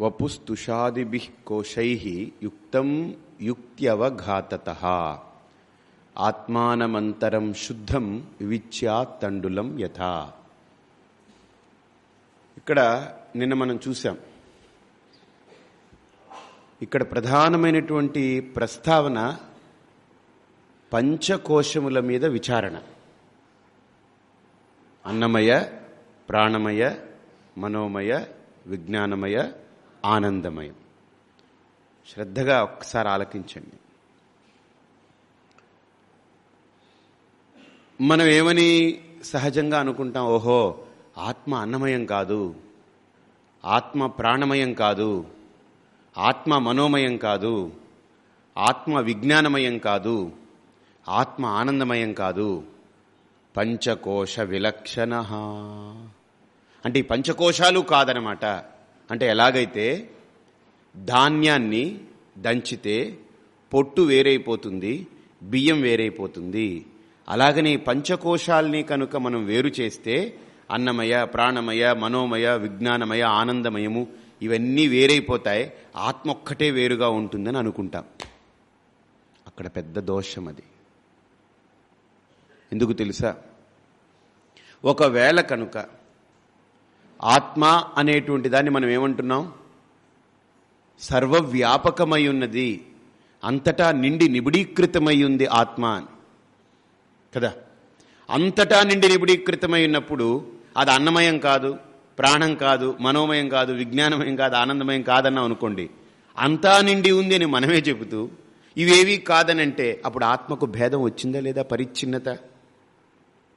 వపుస్తుషాదిభి కోశై యుక్తం యుక్త్యవఘాతత. ఆత్మానమంతరం శుద్ధం వివిచ్యాత్తండులం యథా. ఇక్కడ నిన్న మనం చూసాం ఇక్కడ ప్రధానమైనటువంటి ప్రస్తావన పంచకోశముల మీద విచారణ. అన్నమయ ప్రాణమయ మనోమయ విజ్ఞానమయ ఆనందమయం. శ్రద్ధగా ఒక్కసారి ఆలకించండి. మనం ఏమని సహజంగా అనుకుంటాం? ఓహో ఆత్మ అన్నమయం కాదు. ఆత్మ ప్రాణమయం కాదు. ఆత్మ మనోమయం కాదు. ఆత్మ విజ్ఞానమయం కాదు. ఆత్మ ఆనందమయం కాదు. పంచకోశ విలక్షణ. అంటే ఈ పంచకోశాలు కాదనమాట. అంటే ఎలాగైతే ధాన్యాన్ని దంచితే పొట్టు వేరైపోతుంది బియ్యం వేరైపోతుంది. అలాగనే పంచకోశాల్ని కనుక మనం వేరు చేస్తే అన్నమయ ప్రాణమయ మనోమయ విజ్ఞానమయ ఆనందమయము ఇవన్నీ వేరైపోతాయి. ఆత్మ ఒక్కటే వేరుగా ఉంటుందని అనుకుంటాం. అక్కడ పెద్ద దోషం అది ఎందుకు తెలుసా? ఒకవేళ కనుక ఆత్మ అనేటువంటి దాన్ని మనం ఏమంటున్నాం? సర్వవ్యాపకమై ఉన్నది అంతటా నిండి నిబిడీకృతమై ఉంది ఆత్మ అని. కదా? అంతటా నిండి నిబిడీకృతమై ఉన్నప్పుడు అది అన్నమయం కాదు ప్రాణం కాదు మనోమయం కాదు విజ్ఞానమయం కాదు ఆనందమయం కాదన్నాం అనుకోండి. అంతా నిండి ఉంది అని మనమే చెబుతూ ఇవేవి కాదనంటే అప్పుడు ఆత్మకు భేదం వచ్చిందా లేదా? పరిచ్ఛిన్నత?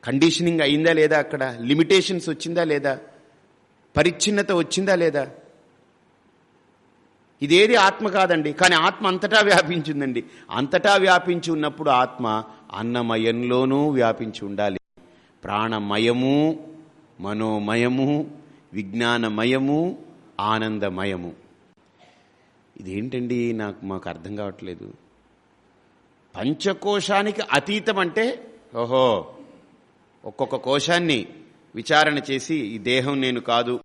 కండిషనింగ్ అయిందా లేదా అక్కడ? లిమిటేషన్స్ వచ్చిందా లేదా? పరిచ్ఛిన్నత వచ్చిందా లేదా? ఇదేది ఆత్మ కాదండి కానీ ఆత్మ అంతటా వ్యాపించిందండి. అంతటా వ్యాపించి ఉన్నప్పుడు ఆత్మ అన్నమయంలోనూ వ్యాపించి ఉండాలి. ప్రాణమయము మనోమయము విజ్ఞానమయము ఆనందమయము. ఇదేంటండి నాకు మాకు అర్థం కావట్లేదు. పంచకోశానికి అతీతం అంటే ఓహో ఒక్కొక్క కోశాన్ని విచారణ చేసి ఈ దేహం నేను కాదు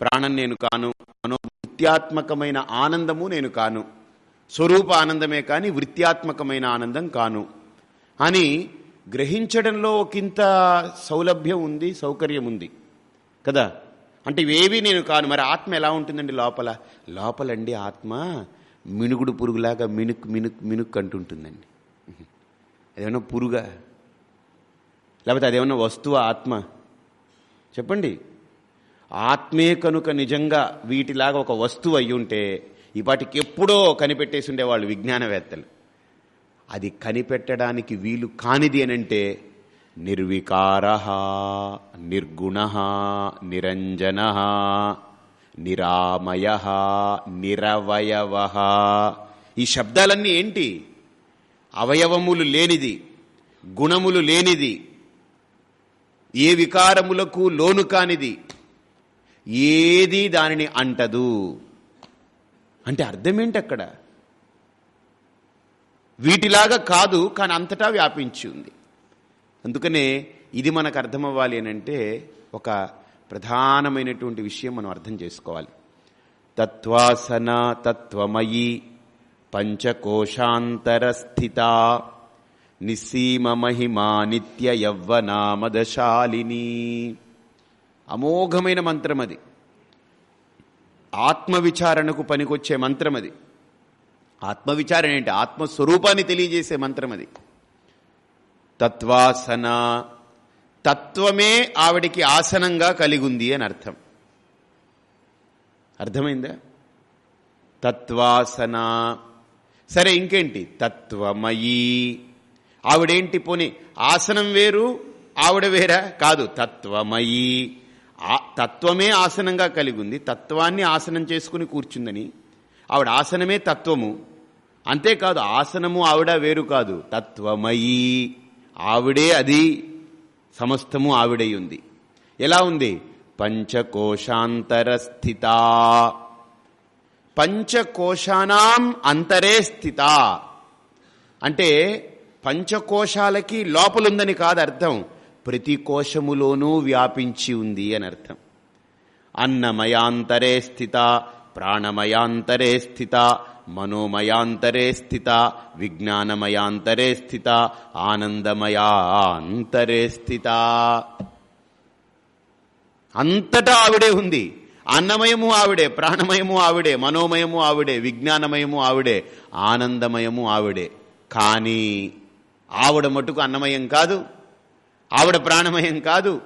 ప్రాణం నేను కాను మనో వృత్యాత్మకమైన ఆనందము నేను కాను స్వరూప ఆనందమే కానీ వృత్యాత్మకమైన ఆనందం కాను. అని గ్రహించడంలో ఒకంత సౌలభ్యం ఉంది సౌకర్యం ఉంది. కదా? అంటే ఇవేవి నేను కాను మరి ఆత్మ ఎలా ఉంటుందండి లోపల? లోపలండి ఆత్మ మినుగుడు పురుగులాగా మినుక్ మినుక్ మినుక్ అంటుంటుందండి. అదేమన్నా పురుగా? లేకపోతే అదేమన్నా వస్తువు ఆత్మ? చెప్పండి. ఆత్మే కనుక నిజంగా వీటిలాగా ఒక వస్తువు అయ్యుంటే ఉంటే ఎప్పుడో కనిపెట్టేసి ఉండేవాళ్ళు విజ్ఞానవేత్తలు. అది కనిపెట్టడానికి వీలు కానిది అనంటే నిర్వికార నిర్గుణ నిరంజన నిరామయ నిరవయవ. ఈ శబ్దాలన్నీ ఏంటి? అవయవములు లేనిది గుణములు లేనిది ఏ వికారములకు లోను కానిది? ఏది దానిని అంటదు. అంటే అర్థమేంటి అక్కడ వీటిలాగా కాదు కానీ అంతటా వ్యాపించి ఉంది. అందుకనే ఇది మనకు అర్థమవ్వాలి అని అంటే ఒక ప్రధానమైనటువంటి విషయం మనం అర్థం చేసుకోవాలి. తత్వాసన తత్వమయి పంచకోశాంతరస్థిత. నిస్సీమమహిమా నిత్య యవ్వనామదశాలిని అమోఘమైన మంత్రం అది. ఆత్మవిచారణకు పనికొచ్చే మంత్రం అది. ఆత్మవిచారణ ఏంటి? ఆత్మస్వరూపాన్ని తెలియజేసే మంత్రం అది. తత్వాసన తత్వమే ఆవిడికి ఆసనంగా కలిగి అని అర్థం. అర్థమైందా? తత్వాసన. సరే ఇంకేంటి? తత్వమయీ. ఆవిడేంటి పోని? ఆసనం వేరు ఆవిడ వేరా? కాదు తత్వమయీ. ఆ తత్వమే ఆసనంగా కలిగి ఉంది తత్వాన్ని ఆసనం చేసుకుని కూర్చుందని. ఆవిడ ఆసనమే తత్వము. అంతేకాదు ఆసనము ఆవిడ వేరు కాదు. తత్వమయీ. ఆవిడే అది. సమస్తము ఆవిడై ఉంది. ఎలా ఉంది? పంచకోశాంతర స్థిత పంచకోశానాం అంతరే స్థిత. అంటే పంచకోశాలకి లోపలుందని కాదు అర్థం ప్రతి కోశములోనూ వ్యాపించి ఉంది అని అర్థం అన్నమయాంతరే స్థిత ప్రాణమయాంతరే స్థిత మనోమయాంతరే స్థిత విజ్ఞానమయాంతరే స్థిత ఆనందమయాంతరే స్థిత. అంతటా ఆవిడే ఉంది. అన్నమయము ఆవిడే ప్రాణమయము ఆవిడే మనోమయము ఆవిడే విజ్ఞానమయము ఆవిడే ఆనందమయము ఆవిడే. కానీ ఆవిడ మటుకు అన్నమయం కాదు ఆవిడ ప్రాణమయం కాదు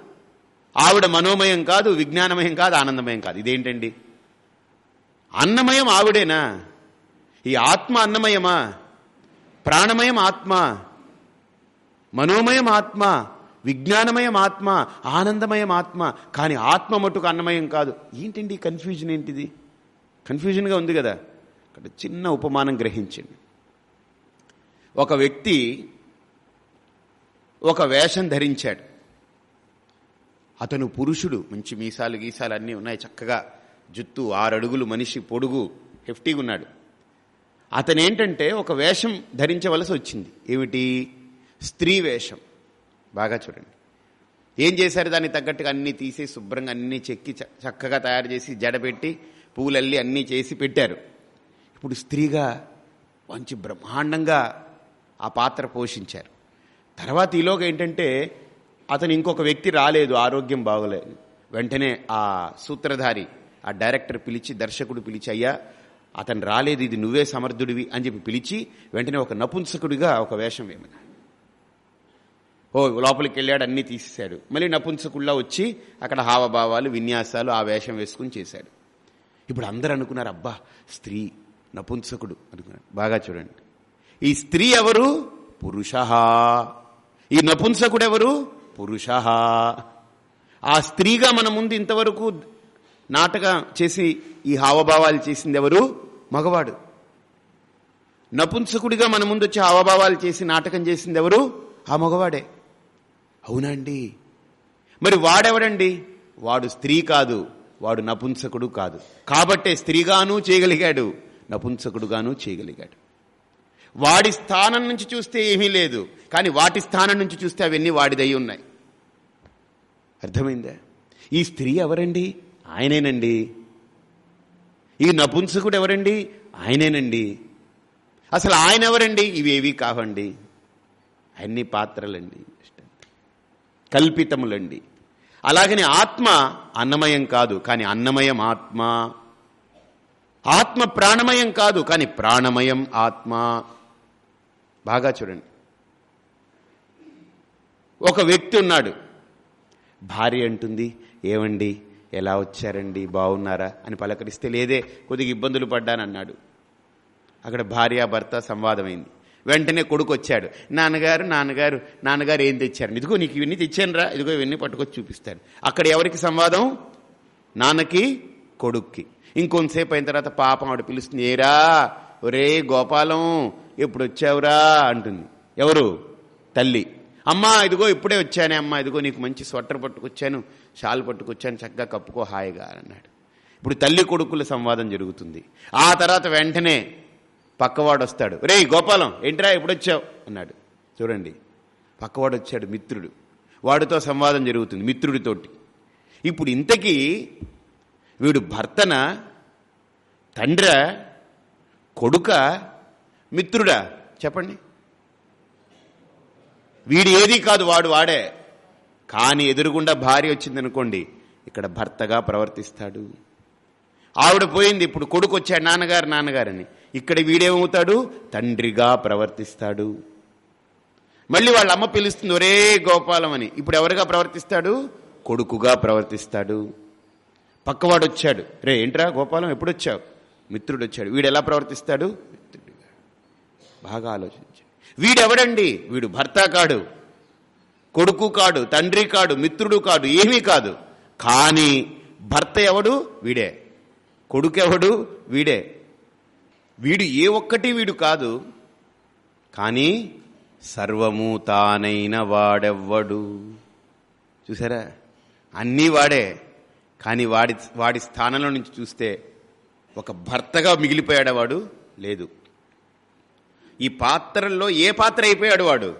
ఆవిడ మనోమయం కాదు విజ్ఞానమయం కాదు ఆనందమయం కాదు. ఇదేంటండి? అన్నమయం ఆవిడేనా? ఈ ఆత్మ అన్నమయమా? ప్రాణమయం ఆత్మ మనోమయం ఆత్మ విజ్ఞానమయం ఆత్మ ఆనందమయం ఆత్మ కానీ ఆత్మ మటుకు అన్నమయం కాదు. ఏంటండి కన్ఫ్యూజన్ ఏంటిది? కన్ఫ్యూజన్గా ఉంది కదా. అక్కడ చిన్న ఉపమానం గ్రహించండి. ఒక వ్యక్తి ఒక వేషం ధరించాడు. అతను పురుషుడు మంచి మీసాలు గీసాలు అన్నీ ఉన్నాయి చక్కగా. జుత్తు ఆరు అడుగులు మనిషి పొడుగు హెఫ్టీగా ఉన్నాడు. అతను ఏంటంటే ఒక వేషం ధరించవలసి వచ్చింది. ఏమిటి? స్త్రీ వేషం. బాగా చూడండి. ఏం చేశారు? దానికి తగ్గట్టుగా అన్నీ తీసి శుభ్రంగా అన్నీ చెక్కి చ- చక్కగా తయారు చేసి జడపెట్టి పూలల్లి అన్నీ చేసి పెట్టారు. ఇప్పుడు స్త్రీగా మంచి బ్రహ్మాండంగా ఆ పాత్ర పోషించారు. తర్వాత ఈలోగా ఏంటంటే అతను ఇంకొక వ్యక్తి రాలేదు ఆరోగ్యం బాగోలేదు వెంటనే ఆ సూత్రధారి ఆ డైరెక్టర్ పిలిచి దర్శకుడు పిలిచి అయ్యా అతను రాలేదు ఇది నువ్వే సమర్థుడివి అని చెప్పి పిలిచి వెంటనే ఒక నపుంసకుడిగా ఒక వేషం వేమని ఓ లోపలికి వెళ్ళాడు అన్నీ తీసేశాడు. మళ్ళీ నపుంసకుడిలా వచ్చి అక్కడ హావభావాలు విన్యాసాలు ఆ వేషం వేసుకుని చేశాడు. ఇప్పుడు అందరూ అనుకున్నారు అబ్బా స్త్రీ నపుంసకుడు అనుకున్నాడు. బాగా చూడండి. ఈ స్త్రీ ఎవరు? పురుష ఈ నపుంసకుడు ఎవరు పురుష. ఆ స్త్రీగా మన ముందు ఇంతవరకు నాటక చేసి ఈ హావభావాలు చేసింది ఎవరు మగవాడు. నపుంసకుడిగా మన ముందు వచ్చి హావభావాలు చేసి నాటకం చేసింది ఎవరు ఆ మగవాడే. అవునండి మరి వాడెవడండి? వాడు స్త్రీ కాదు వాడు నపుంసకుడు కాదు. కాబట్టే స్త్రీగాను చేయగలిగాడు నపుంసకుడుగాను చేయగలిగాడు. వాడి స్థానం నుంచి చూస్తే ఏమీ లేదు కానీ వాటి స్థానం నుంచి చూస్తే అవన్నీ వాడిదై ఉన్నాయి. అర్థమైందా? ఈ స్త్రీ ఎవరండి? ఆయనేనండి. ఈ నపుంసకుడు ఎవరండి? ఆయనేనండి. అసలు ఆయన ఎవరండి ఇవేవి కావండి. అన్ని పాత్రలండి. కల్పితములండి. అలాగని ఆత్మ అన్నమయం కాదు కానీ అన్నమయం ఆత్మ. ఆత్మ ప్రాణమయం కాదు కానీ ప్రాణమయం ఆత్మ. బాగా చూడండి. ఒక వ్యక్తి ఉన్నాడు. భార్య అంటుంది ఏమండి ఎలా వచ్చారండి? బాగున్నారా? అని పలకరిస్తే లేదే కొద్దిగా ఇబ్బందులు పడ్డానన్నాడు అక్కడ భార్య భర్త సంవాదమైంది. వెంటనే కొడుకు వచ్చాడు. నాన్నగారు నాన్నగారు నాన్నగారు ఏం తెచ్చారు ఇదిగో నీకు ఇవన్నీ తెచ్చానురా ఇదిగో ఇవన్నీ పట్టుకొచ్చి చూపిస్తాను. అక్కడ ఎవరికి సంవాదం? నాన్నకి కొడుక్కి. ఇంకొంతసేపు అయిన తర్వాత పాపం ఆవిడ పిలుస్తుంది ఏరా ఒరే గోపాలం ఎప్పుడు వచ్చావురా అంటుంది. ఎవరు? తల్లి. అమ్మా ఇదిగో ఇప్పుడే వచ్చానే అమ్మా ఇదిగో నీకు మంచి స్వెటర్ పట్టుకొచ్చాను షాల్ పట్టుకొచ్చాను చక్కగా కప్పుకో హాయిగా అన్నాడు. ఇప్పుడు తల్లి కొడుకుల సంవాదం జరుగుతుంది. ఆ తర్వాత వెంటనే పక్కవాడు వస్తాడు రే గోపాలం ఏంట్రా ఎప్పుడొచ్చావు? అన్నాడు. చూడండి పక్కవాడు వచ్చాడు మిత్రుడు. వాడితో సంవాదం జరుగుతుంది మిత్రుడితోటి. ఇప్పుడు ఇంతకీ వీడు భర్తన? తండ్ర? కొడుక? మిత్రుడా? చెప్పండి. వీడు ఏది కాదు వాడు వాడే. కానీ ఎదురుగుండా భార్య వచ్చిందనుకోండి ఇక్కడ భర్తగా ప్రవర్తిస్తాడు. ఆవిడ పోయింది ఇప్పుడు కొడుకు వచ్చాడు నాన్నగారు నాన్నగారని. ఇక్కడ వీడేమవుతాడు? తండ్రిగా ప్రవర్తిస్తాడు. మళ్ళీ వాళ్ళ అమ్మ పిలుస్తుంది ఒరే గోపాలం అని. ఇప్పుడు ఎవరుగా ప్రవర్తిస్తాడు? కొడుకుగా ప్రవర్తిస్తాడు. పక్కవాడు వచ్చాడు రే ఏంట్రా గోపాలం ఎప్పుడు వచ్చావు మిత్రుడు వచ్చాడు వీడు ఎలా ప్రవర్తిస్తాడు? బాగా ఆలోచించండి. వీడెవడండి? వీడు భర్త కాడు కొడుకు కాడు తండ్రి కాడు మిత్రుడు కాడు ఏమీ కాదు. కానీ భర్త ఎవడు? వీడే. కొడుకెవడు? వీడే. వీడు ఏ ఒక్కటి వీడు కాదు. కానీ సర్వము తానైన వాడెవ్వడు. చూసారా? అన్నీ వాడే. కానీ వాడి వాడి స్థానంలో నుంచి చూస్తే ఒక భర్తగా మిగిలిపోయాడవాడు లేదు. ఈ పాత్రల్లో ఏ పాత్ర అయిపోయాడు వాడు?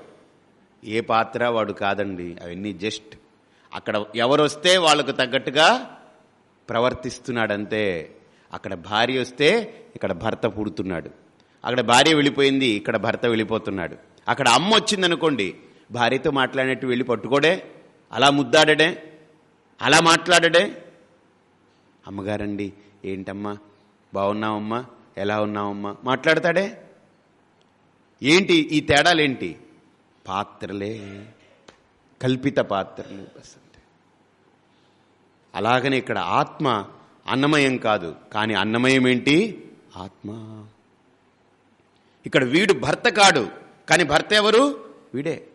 ఏ పాత్ర వాడు కాదండి అవన్నీ జస్ట్ అక్కడ ఎవరొస్తే వాళ్ళకు తగ్గట్టుగా ప్రవర్తిస్తున్నాడంతే. అక్కడ భార్య వస్తే ఇక్కడ భర్త పుడుతున్నాడు. అక్కడ భార్య వెళ్ళిపోయింది ఇక్కడ భర్త వెళ్ళిపోతున్నాడు. అక్కడ అమ్మ వచ్చిందనుకోండి భార్యతో మాట్లాడినట్టు వెళ్ళి పట్టుకోడే అలా ముద్దాడడే అలా మాట్లాడడే. అమ్మగారండి ఏంటమ్మా? బాగున్నావమ్మా? ఎలా ఉన్నావమ్మా? మాట్లాడతాడే? ఏంటి ఈ తేడాలేంటి? పాత్రలే కల్పిత పాత్రలు. అలాగనే ఇక్కడ ఆత్మ అన్నమయం కాదు కానీ అన్నమయం ఏంటి? ఆత్మ. ఇక్కడ వీడు భర్త కాడు కానీ భర్త ఎవరు? వీడే.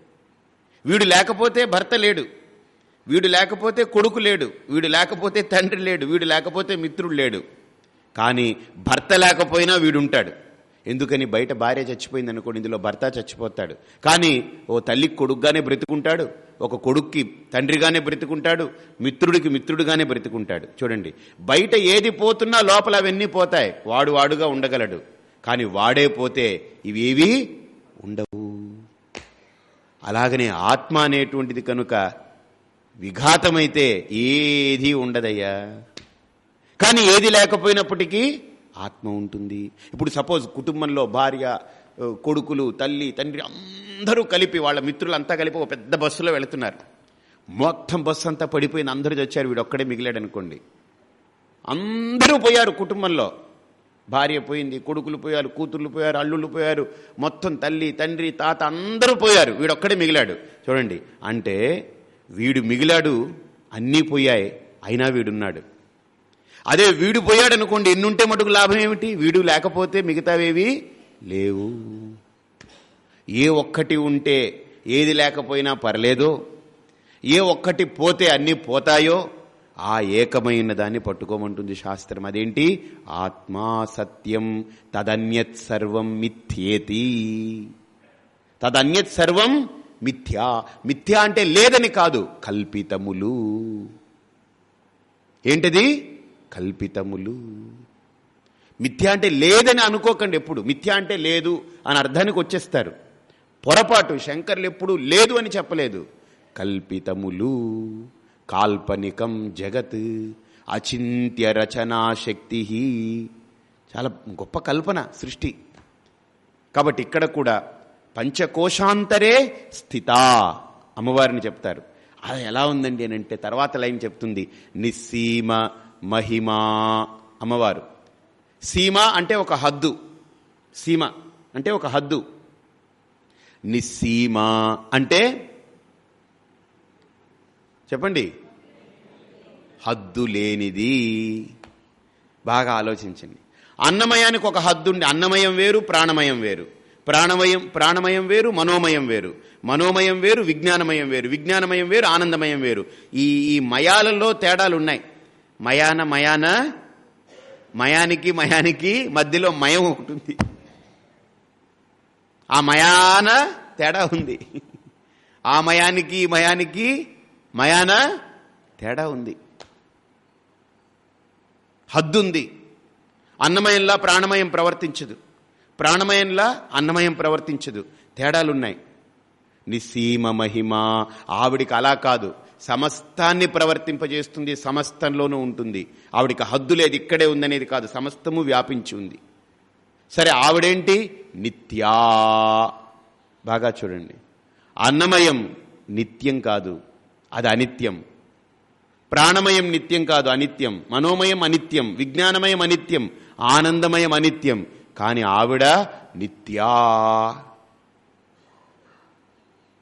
వీడు లేకపోతే భర్త లేడు. వీడు లేకపోతే కొడుకు లేడు. వీడు లేకపోతే తండ్రి లేడు. వీడు లేకపోతే మిత్రుడు లేడు. కానీ భర్త లేకపోయినా వీడుంటాడు. ఎందుకని బయట భార్య చచ్చిపోయింది అనుకోండి ఇందులో భర్త చచ్చిపోతాడు. కానీ ఓ తల్లికి కొడుకుగానే బ్రతుకుంటాడు ఒక కొడుక్కి తండ్రిగానే బ్రతుకుంటాడు మిత్రుడికి మిత్రుడుగానే బ్రతుకుంటాడు. చూడండి బయట ఏది పోతున్నా లోపల అవన్నీ పోతాయి. వాడు వాడుగా ఉండగలడు. కానీ వాడే పోతే ఇవేవి ఉండవు. అలాగనే ఆత్మ అనేటువంటిది కనుక విఘాతమైతే ఏది ఉండదయ్యా. కానీ ఏది లేకపోయినప్పటికీ ఆత్మ ఉంటుంది. ఇప్పుడు సపోజ్ కుటుంబంలో భార్య కొడుకులు తల్లి తండ్రి అందరూ కలిపి వాళ్ళ మిత్రులంతా కలిపి ఒక పెద్ద బస్సులో వెళుతున్నారు. మొత్తం బస్సు అంతా పడిపోయింది అందరూ వచ్చారు వీడు ఒక్కడే మిగిలాడు అనుకోండి అందరూ పోయారు కుటుంబంలో. భార్య పోయింది కొడుకులు పోయారు కూతుర్లు పోయారు అల్లుళ్ళు పోయారు మొత్తం తల్లి తండ్రి తాత అందరూ పోయారు వీడొక్కడే మిగిలాడు. చూడండి అంటే వీడు మిగిలాడు అన్నీ పోయాయి అయినా వీడున్నాడు. అదే వీడు పోయాడు అనుకోండి ఎన్నుంటే మటుకు లాభం ఏమిటి వీడు లేకపోతే మిగతావేవి లేవు. ఏ ఒక్కటి ఉంటే ఏది లేకపోయినా పర్లేదో ఏ ఒక్కటి పోతే అన్నీ పోతాయో ఆ ఏకమైన దాన్ని పట్టుకోమంటుంది శాస్త్రం. అదేంటి? ఆత్మా సత్యం తదన్యత్ సర్వం మిథ్యేతి. తదన్యత్ సర్వం మిథ్యా. మిథ్యా అంటే లేదని కాదు కల్పితములు. ఏంటది? కల్పితములు. మిథ్య అంటే లేదని అనుకోకండి ఎప్పుడు. మిథ్య అంటే లేదు అని అర్థానికి వచ్చేస్తారు. పొరపాటు శంకర్లు ఎప్పుడు లేదు అని చెప్పలేదు. కల్పితములు కాల్పనికం జగత్ అచింత్య రచనా శక్తి చాలా గొప్ప కల్పన సృష్టి. కాబట్టి ఇక్కడ కూడా పంచకోశాంతరే స్థిత అమ్మవారిని చెప్తారు. అది ఎలా ఉందండి అని అంటే తర్వాత లైన్ చెప్తుంది. నిస్సీమ మహిమా అమ్మవారు. సీమ అంటే ఒక హద్దు. సీమ అంటే ఒక హద్దు. నిస్సీమ అంటే చెప్పండి. హద్దు లేనిది. బాగా ఆలోచించండి. అన్నమయానికి ఒక హద్దు అన్నమయం వేరు ప్రాణమయం వేరు. ప్రాణమయం ప్రాణమయం వేరు మనోమయం వేరు. మనోమయం వేరు విజ్ఞానమయం వేరు. విజ్ఞానమయం వేరు ఆనందమయం వేరు. ఈ ఈ మయాలలో తేడాలు ఉన్నాయి మయాన మయాన మయానికి మయానికి మధ్యలో మయం ఒకటి ఉంది. ఆ మయాన తేడా ఉంది. ఆ మయానికి మయానికి మయాన తేడా ఉంది. హద్దుంది. అన్నమయంలా ప్రాణమయం ప్రవర్తించదు. ప్రాణమయంలా అన్నమయం ప్రవర్తించదు. తేడాలున్నాయి. నిస్సీమ మహిమ ఆవిడికి అలా కాదు. సమస్తాన్ని ప్రవర్తింపజేస్తుంది సమస్తంలోనూ ఉంటుంది. ఆవిడికి హద్దు లేదు ఇక్కడే ఉందనేది కాదు సమస్తము వ్యాపించి ఉంది. సరే ఆవిడేంటి? నిత్యా. బాగా చూడండి. అన్నమయం నిత్యం కాదు అది అనిత్యం. ప్రాణమయం నిత్యం కాదు అనిత్యం. మనోమయం అనిత్యం విజ్ఞానమయం అనిత్యం ఆనందమయం అనిత్యం. కానీ ఆవిడ నిత్యా.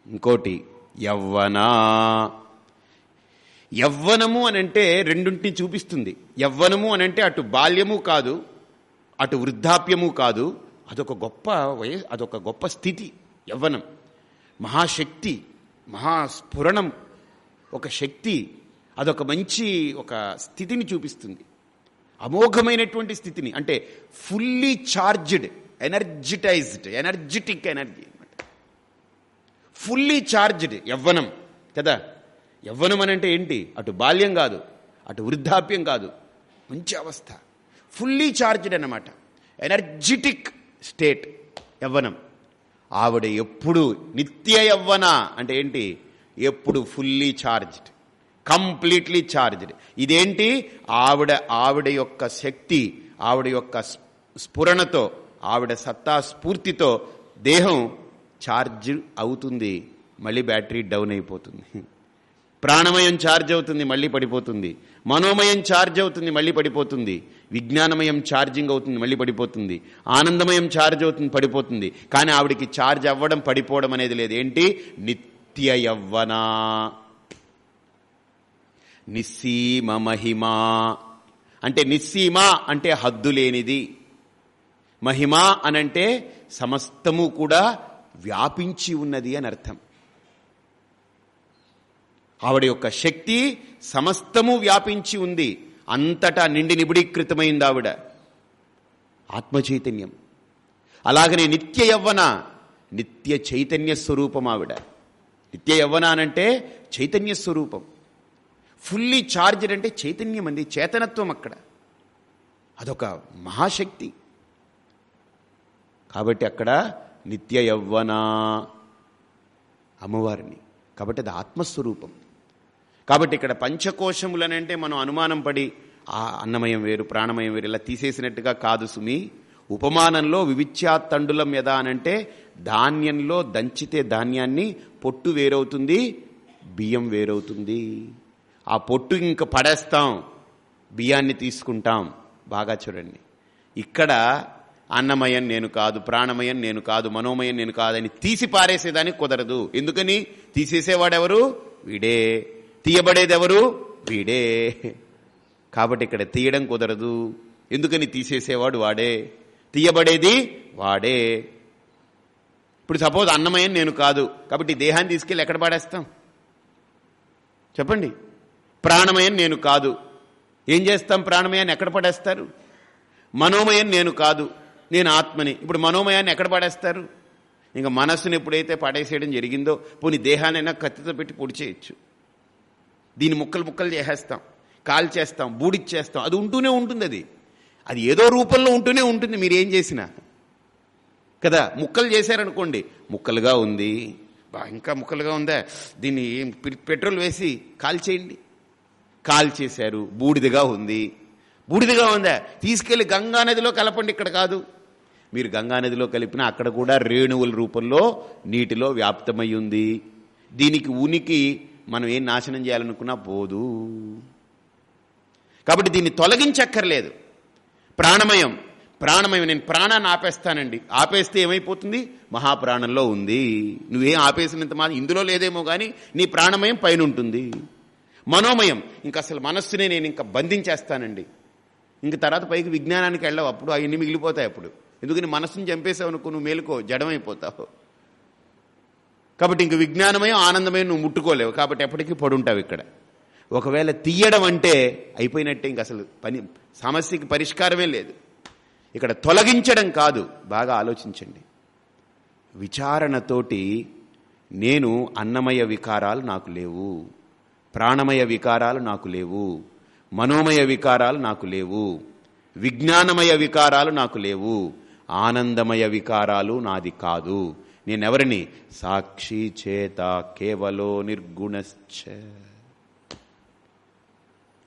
ఇంకోటి యవ్వనా. యవ్వనము అని అంటే రెండుంటిని చూపిస్తుంది. యవ్వనము అని అంటే అటు బాల్యము కాదు అటు వృద్ధాప్యము కాదు. అదొక గొప్ప వయస్ అదొక గొప్ప స్థితి యవ్వనం. మహాశక్తి మహాస్ఫురణం ఒక శక్తి అదొక మంచి ఒక స్థితిని చూపిస్తుంది. అమోఘమైనటువంటి స్థితిని అంటే fully charged energized energetic energy అనమాట ఫుల్లీ ఛార్జ్డ్ యవ్వనం కదా? యవ్వనం అని అంటే ఏంటి? అటు బాల్యం కాదు అటు వృద్ధాప్యం కాదు. మంచి అవస్థ. ఫుల్లీ ఛార్జ్డ్ అనమాట ఎనర్జెటిక్ స్టేట్ యవ్వనం. ఆవిడ ఎప్పుడు నిత్య యవ్వన అంటే ఏంటి? ఎప్పుడు ఫుల్లీ ఛార్జ్డ్ కంప్లీట్లీ ఛార్జ్డ్ ఇదేంటి? ఆవిడ ఆవిడ యొక్క శక్తి ఆవిడ యొక్క స్ఫురణతో ఆవిడ సత్తా స్ఫూర్తితో దేహం ఛార్జ్ అవుతుంది. మళ్ళీ బ్యాటరీ డౌన్ అయిపోతుంది. ప్రాణమయం ఛార్జ్ అవుతుంది మళ్ళీ పడిపోతుంది. మనోమయం ఛార్జ్ అవుతుంది మళ్ళీ పడిపోతుంది. విజ్ఞానమయం ఛార్జింగ్ అవుతుంది మళ్ళీ పడిపోతుంది. ఆనందమయం ఛార్జ్ అవుతుంది పడిపోతుంది. కానీ ఆవిడికి ఛార్జ్ అవ్వడం పడిపోవడం అనేది లేదు. ఏంటి? నిత్య యవ్వనా. నిస్సీమ మహిమా. అంటే నిస్సీమ అంటే హద్దు లేనిది. మహిమ అనంటే సమస్తము కూడా వ్యాపించి ఉన్నది అని అర్థం. ఆవిడ యొక్క శక్తి సమస్తము వ్యాపించి ఉంది. అంతటా నిండి నిబిడీకృతమైంది ఆవిడ. ఆత్మచైతన్యం. అలాగనే నిత్య యవ్వన నిత్య చైతన్య స్వరూపం ఆవిడ. నిత్య యవ్వన అనంటే చైతన్య స్వరూపం. ఫుల్లీ ఛార్జ్డ్ అంటే చైతన్యం అంది చేతనత్వం అక్కడ. అదొక మహాశక్తి. కాబట్టి అక్కడ నిత్య యవ్వన అమ్మవారిని. కాబట్టి అది ఆత్మస్వరూపం. కాబట్టి ఇక్కడ పంచకోశములనంటే మనం అనుమానం పడి ఆ అన్నమయం వేరు ప్రాణమయం వేరు ఇలా తీసేసినట్టుగా కాదు సుమి. ఉపమానంలో వివిచ్యాతండులం యదా అనంటే ధాన్యంలో దంచితే ధాన్యాన్ని పొట్టు వేరవుతుంది బియ్యం వేరవుతుంది. ఆ పొట్టు ఇంక పడేస్తాం బియ్యాన్ని తీసుకుంటాం. బాగా చూడండి. ఇక్కడ అన్నమయం నేను కాదు ప్రాణమయం నేను కాదు మనోమయం నేను కాదని తీసి పారేసేదానికి కుదరదు. ఎందుకని? తీసేసేవాడెవరు? వీడే. తీయబడేదెవరు? వీడే. కాబట్టి ఇక్కడ తీయడం కుదరదు. ఎందుకని తీసేసేవాడు వాడే? తీయబడేది వాడే. ఇప్పుడు సపోజ్ అన్నమయం నేను కాదు. కాబట్టి దేహాన్ని తీసుకెళ్ళి ఎక్కడ పాడేస్తాం? చెప్పండి. ప్రాణమయం నేను కాదు. ఏం చేస్తాం ప్రాణమయాన్ని ఎక్కడ పడేస్తారు? మనోమయం నేను కాదు. నేను ఆత్మని. ఇప్పుడు మనోమయాన్ని ఎక్కడ పడేస్తారు? ఇంకా మనస్సును ఎప్పుడైతే పడేసేయడం జరిగిందో పోనీ దేహాన్నైనా కత్తితో పెట్టి పొడి చేయొచ్చు దీన్ని ముక్కలు ముక్కలు చేసేస్తాం కాల్ చేస్తాం బూడిచ్చేస్తాం. అది ఉంటూనే ఉంటుంది అది. అది ఏదో రూపంలో ఉంటూనే ఉంటుంది మీరు ఏం చేసినా. కదా ముక్కలు చేశారనుకోండి ముక్కలుగా ఉంది. బా ఇంకా ముక్కలుగా ఉందా? దీన్ని పెట్రోల్ వేసి కాల్చేయండి కాల్చేశారు బూడిదగా ఉంది. బూడిదగా ఉందా? తీసుకెళ్ళి గంగా నదిలో కలపండి ఇక్కడ కాదు. మీరు గంగా నదిలో కలిపినా అక్కడ కూడా రేణువుల రూపంలో నీటిలో వ్యాప్తమై ఉంది. దీనికి ఉనికి మనం ఏం నాశనం చేయాలనుకున్నా పోదు. కాబట్టి దీన్ని తొలగించక్కర్లేదు. ప్రాణమయం. ప్రాణమయం నేను ప్రాణాన్ని ఆపేస్తానండి. ఆపేస్తే ఏమైపోతుంది? మహాప్రాణంలో ఉంది. నువ్వేం ఆపేసినంత మా ఇందులో లేదేమో కానీ నీ ప్రాణమయం పైన ఉంటుంది మనోమయం. ఇంకా అసలు మనస్సునే నేను ఇంకా బంధించేస్తానండి. ఇంక తర్వాత పైకి విజ్ఞానానికి వెళ్ళవు. అప్పుడు అవన్నీ మిగిలిపోతాయి అప్పుడు. ఎందుకని మనస్సును చంపేసావు అనుకో నువ్వు మేలుకో జడమైపోతావు. కాబట్టి ఇంక విజ్ఞానమయం ఆనందమే నువ్వు ముట్టుకోలేవు. కాబట్టి ఎప్పటికీ పడుంటావు ఇక్కడ. ఒకవేళ తీయడం అంటే అయిపోయినట్టే ఇంక అసలు పని సమస్యకి పరిష్కారమే లేదు. ఇక్కడ తొలగించడం కాదు. బాగా ఆలోచించండి. విచారణతోటి నేను అన్నమయ వికారాలు నాకు లేవు. ప్రాణమయ వికారాలు నాకు లేవు. మనోమయ వికారాలు నాకు లేవు. విజ్ఞానమయ వికారాలు నాకు లేవు. ఆనందమయ వికారాలు నాది కాదు. నేనెవరిని? సాక్షి చేత కేవలో నిర్గుణశ్చ.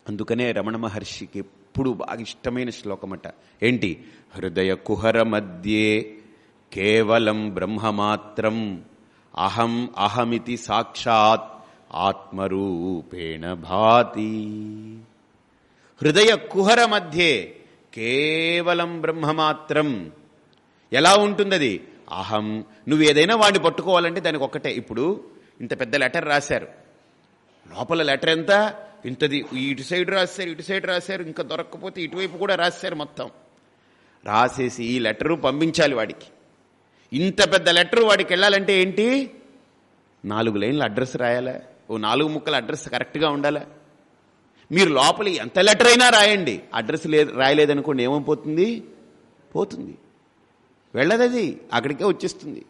అందుకనే రమణ మహర్షికి ఎప్పుడు బాగా ఇష్టమైన శ్లోకమట. ఏంటి? హృదయ కుహర మధ్యే కేవలం బ్రహ్మమాత్రం అహం అహమితి సాక్షాత్ ఆత్మరూపేణ భాతి. హృదయ కుహర మధ్యే కేవలం బ్రహ్మమాత్రం. ఎలా ఉంటుంది అహం. నువ్వు ఏదైనా వాడిని పట్టుకోవాలంటే దానికి ఒక్కటే. ఇప్పుడు ఇంత పెద్ద లెటర్ రాశారు. లోపల లెటర్ ఎంత? ఇంతది ఇటు సైడ్ రాశారు ఇటు సైడ్ రాశారు ఇంకా దొరక్కపోతే ఇటువైపు కూడా రాశారు మొత్తం. రాసేసి ఈ లెటరు పంపించాలి వాడికి. ఇంత పెద్ద లెటరు వాడికి వెళ్ళాలంటే ఏంటి? నాలుగు లైన్ల అడ్రస్ రాయాలా? ఓ నాలుగు ముక్కల అడ్రస్ కరెక్ట్గా ఉండాలా? మీరు లోపలి ఎంత లెటర్ అయినా రాయండి. అడ్రస్ లే రాయలేదనుకోండి ఏమైపోతుంది పోతుంది. వెళ్ళదది అక్కడికే వచ్చేస్తుంది.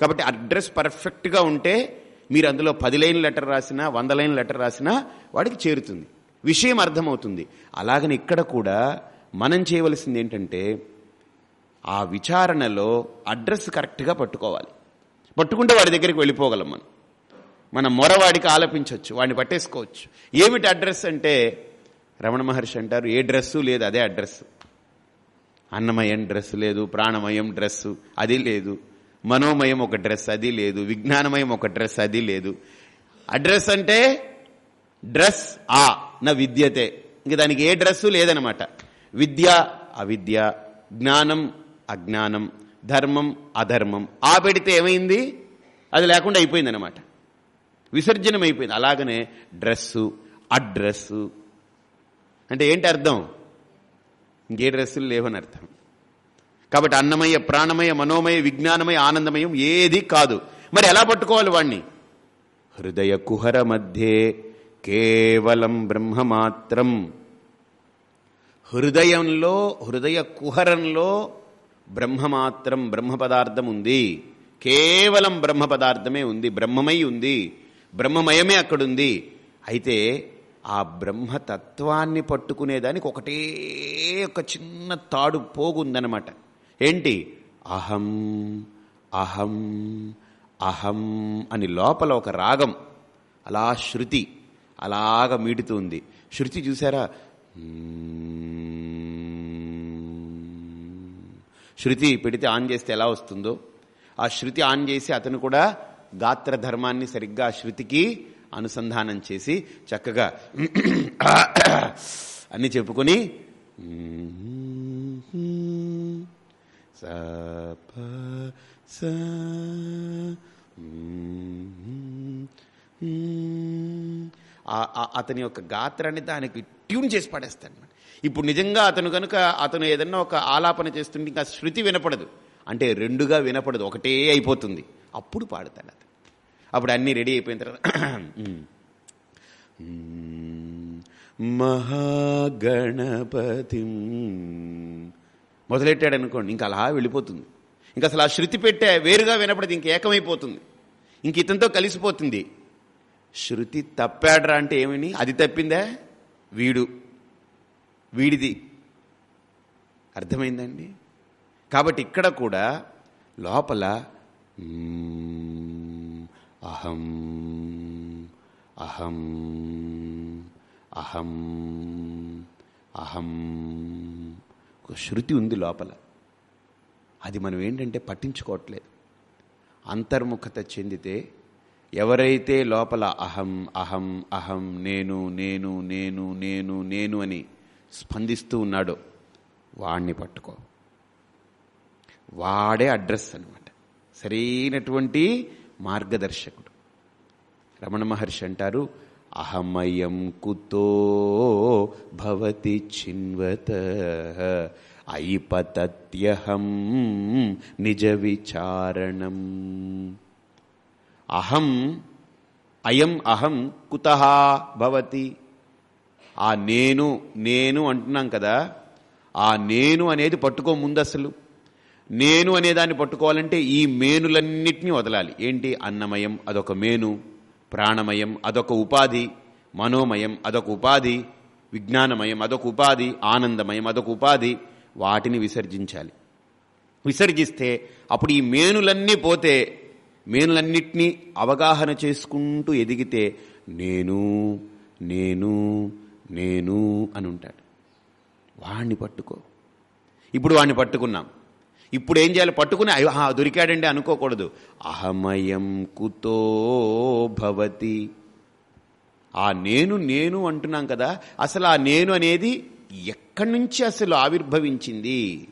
కాబట్టి అడ్రస్ పర్ఫెక్ట్గా ఉంటే మీరు అందులో పది లైన్ లెటర్ రాసినా వంద లైన్ లెటర్ రాసినా వాడికి చేరుతుంది. విషయం అర్థమవుతుంది. అలాగని ఇక్కడ కూడా మనం చేయవలసింది ఏంటంటే ఆ విచారణలో అడ్రస్ కరెక్ట్గా పట్టుకోవాలి. పట్టుకుంటే వాడి దగ్గరికి వెళ్ళిపోగలం మనం. మన మొరవాడికి ఆలపించవచ్చు వాడిని పట్టేసుకోవచ్చు. ఏమిటి అడ్రస్ అంటే రమణ మహర్షి అంటారు ఏ డ్రెస్సు లేదు అదే అడ్రస్సు. అన్నమయం డ్రెస్ లేదు ప్రాణమయం డ్రెస్సు అది లేదు. మనోమయం ఒక డ్రెస్ అది లేదు విజ్ఞానమయం ఒక డ్రెస్ అది లేదు. అడ్రస్ అంటే డ్రెస్ ఆ నా విద్యతే. ఇంక దానికి ఏ డ్రెస్సు లేదనమాట విద్య అవిద్య జ్ఞానం అజ్ఞానం ధర్మం అధర్మం. ఆ పెడితే ఏమైంది? అది లేకుండా అయిపోయింది అనమాట విసర్జనం అయిపోయింది అలాగనే డ్రెస్సు అడ్రస్సు. అంటే ఏంటి అర్థం? ఇంకే డ్రెస్సులు లేవని అర్థం. కాబట్టి అన్నమయ ప్రాణమయ మనోమయ విజ్ఞానమయ ఆనందమయం ఏది కాదు. మరి ఎలా పట్టుకోవాలి వాణ్ణి? హృదయ కుహర మధ్యే కేవలం బ్రహ్మమాత్రం. హృదయంలో హృదయ కుహరంలో బ్రహ్మమాత్రం బ్రహ్మ పదార్థం ఉంది. కేవలం బ్రహ్మ పదార్థమే ఉంది. బ్రహ్మమై ఉంది. బ్రహ్మమయమే అక్కడుంది. అయితే ఆ బ్రహ్మతత్వాన్ని పట్టుకునేదానికి ఒకటే ఒక చిన్న తాడు పోగుందనమాట ఏంటి? అహం అహం అహం అని లోపల ఒక రాగం అలా శృతి అలాగ మీడుతుంది శృతి చూసారా? శృతి పెడితే ఆన్ చేస్తే ఎలా వస్తుందో? ఆ శృతి ఆన్ చేసి అతను కూడా గాత్ర ధర్మాన్ని సరిగ్గా ఆ శృతికి అనుసంధానం చేసి చక్కగా అన్ని చెప్పుకొని అతని యొక్క గాత్రాన్ని దానికి ట్యూన్ చేసి పడేస్తాడు. ఇప్పుడు నిజంగా అతను కనుక అతను ఏదన్నా ఒక ఆలాపన చేస్తుంటే ఇంకా శృతి వినపడదు. అంటే రెండుగా వినపడదు. ఒకటే అయిపోతుంది. అప్పుడు పాడతాడు అతను. అప్పుడు అన్నీ రెడీ అయిపోయిన తర్వాత మహాగణపతి. మొదలెట్టాడు అనుకోండి ఇంకా అలా వెళ్ళిపోతుంది. ఇంకా అసలు ఆ శృతి పెట్టే వేరుగా వినపడదు ఇంక ఏకమైపోతుంది. ఇంక ఇతనితో కలిసిపోతుంది. శృతి తప్పాడ్రా అంటే ఏమని? అది తప్పిందా? వీడు. వీడిది. అర్థమైందండి? కాబట్టి ఇక్కడ కూడా లోపల అహం అహం అహం అహం. ఒక శృతి ఉంది లోపల. అది మనం ఏంటంటే పట్టించుకోవట్లేదు. అంతర్ముఖత చెందితే ఎవరైతే లోపల అహం అహం అహం నేను నేను నేను నేను నేను అని స్పందిస్తూ ఉన్నాడో వాణ్ణి పట్టుకో. వాడే అడ్రస్ అనమాట సరైనటువంటి మార్గదర్శకుడు. రమణ మహర్షి అంటారు అహమయం కుతో భవతి చిన్వత ఐపతత్యహం నిజ విచారణం. అహం అయం అహం కుత భవతి. ఆ నేను నేను అంటున్నాం కదా ఆ నేను అనేది పట్టుకో ముందు అసలు నేను అనేదాన్ని పట్టుకోవాలంటే ఈ మేనులన్నిటినీ వదలాలి. ఏంటి? అన్నమయం అదొక మేను. ప్రాణమయం అదొక ఉపాధి. మనోమయం అదొక ఉపాధి. విజ్ఞానమయం అదొక ఉపాధి. ఆనందమయం అదొక ఉపాధి. వాటిని విసర్జించాలి. విసర్జిస్తే అప్పుడు ఈ మేనులన్నీ పోతే మేనులన్నిటినీ అవగాహన చేసుకుంటూ ఎదిగితే నేను నేను నేను అని ఉంటాడు వాణ్ణి పట్టుకో. ఇప్పుడు వాణ్ణి పట్టుకున్నాం. ఇప్పుడు ఏం చేయాలి? పట్టుకుని ఆహా దొరికాడండి అనుకోకూడదు. అహమయం కుతో భవతి. ఆ నేను నేను అంటున్నాం కదా అసలు ఆ నేను అనేది ఎక్కడి నుంచి అసలు ఆవిర్భవించింది?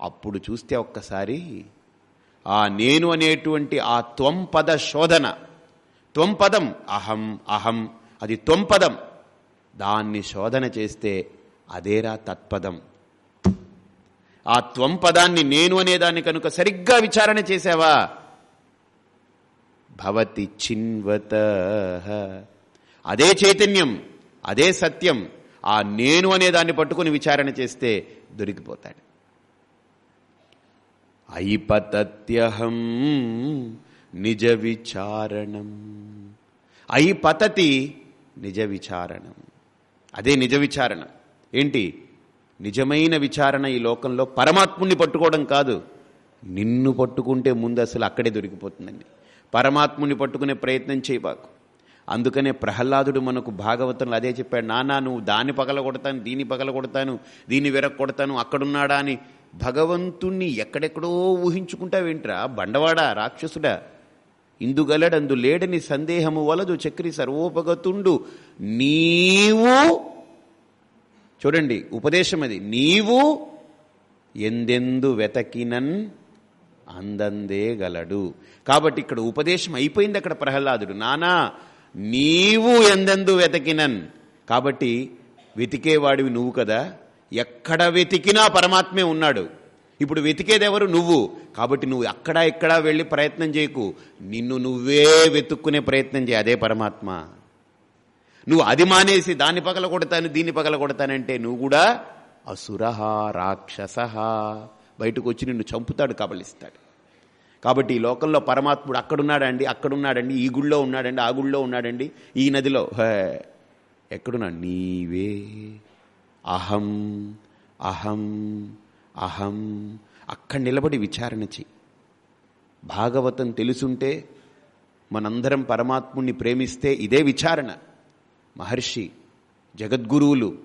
అప్పుడు చూస్తే ఒక్కసారి ఆ నేను అనేటువంటి ఆ త్వంపద శోధన. త్వంపదం అహం అహం అది త్వంపదం. దాన్ని శోధన చేస్తే అదేరా తత్పదం. ఆ త్వం పదాన్ని నేను అనేదాన్ని కనుక సరిగ్గా విచారణ చేసావా భవతి చిన్వత. అదే చైతన్యం అదే సత్యం ఆ నేను అనే దాన్ని పట్టుకుని విచారణ చేస్తే దొరికిపోతాడు. ఐపతత్యహం నిజ విచారణం. ఐపతతి నిజ విచారణం. అదే నిజ విచారణ. ఏంటి? నిజమైన విచారణ ఈ లోకంలో పరమాత్ముణ్ణి పట్టుకోవడం కాదు. నిన్ను పట్టుకుంటే ముందు అసలు అక్కడే దొరికిపోతుందండి. పరమాత్ముని పట్టుకునే ప్రయత్నం చేయబాకు అందుకనే ప్రహ్లాదుడు మనకు భాగవతంలో అదే చెప్పాడు నానా నువ్వు దాన్ని పగల కొడతాను దీన్ని పగల కొడతాను దీన్ని వెరక్ కొడతాను అక్కడున్నాడా అని. భగవంతుణ్ణి ఎక్కడెక్కడో ఊహించుకుంటావేంట్రా? బండవాడా రాక్షసుడా? ఇందుగలడందు లేడని సందేహము వలదు చక్రి సర్వోపగతుండు. నీవు చూడండి ఉపదేశం అది. నీవు ఎందెందు వెతకినన్ అందందే గలడు. కాబట్టి ఇక్కడ ఉపదేశం అయిపోయింది అక్కడ ప్రహ్లాదుడు. నానా నీవు ఎందెందు వెతకినన్? కాబట్టి వెతికేవాడివి నువ్వు కదా. ఎక్కడ వెతికినా పరమాత్మే ఉన్నాడు. ఇప్పుడు వెతికేదెవరు? నువ్వు. కాబట్టి నువ్వు అక్కడ ఇక్కడ వెళ్ళి ప్రయత్నం చేయకు. నిన్ను నువ్వే వెతుక్కునే ప్రయత్నం చేయి. అదే పరమాత్మ. నువ్వు అది మానేసి దాన్ని పగల కొడతాను దీన్ని పగల కొడతానంటే నువ్వు కూడా అసురహ రాక్షస బయటకు వచ్చి నిన్ను చంపుతాడు కబలిస్తాడు కాబట్టి ఈ లోకంలో పరమాత్ముడు అక్కడున్నాడండి అక్కడున్నాడండి ఈ గుళ్ళో ఉన్నాడండి ఆ గుళ్ళో ఉన్నాడండి ఈ నదిలో. హే ఎక్కడున్నాడు నీవే. అహం అహం అహం. అక్కడ నిలబడి విచారణ చెయ్యి. భాగవతం తెలుసుంటే మనందరం పరమాత్ముణ్ణి ప్రేమిస్తే ఇదే విచారణ. మహర్షి జగద్గురువులు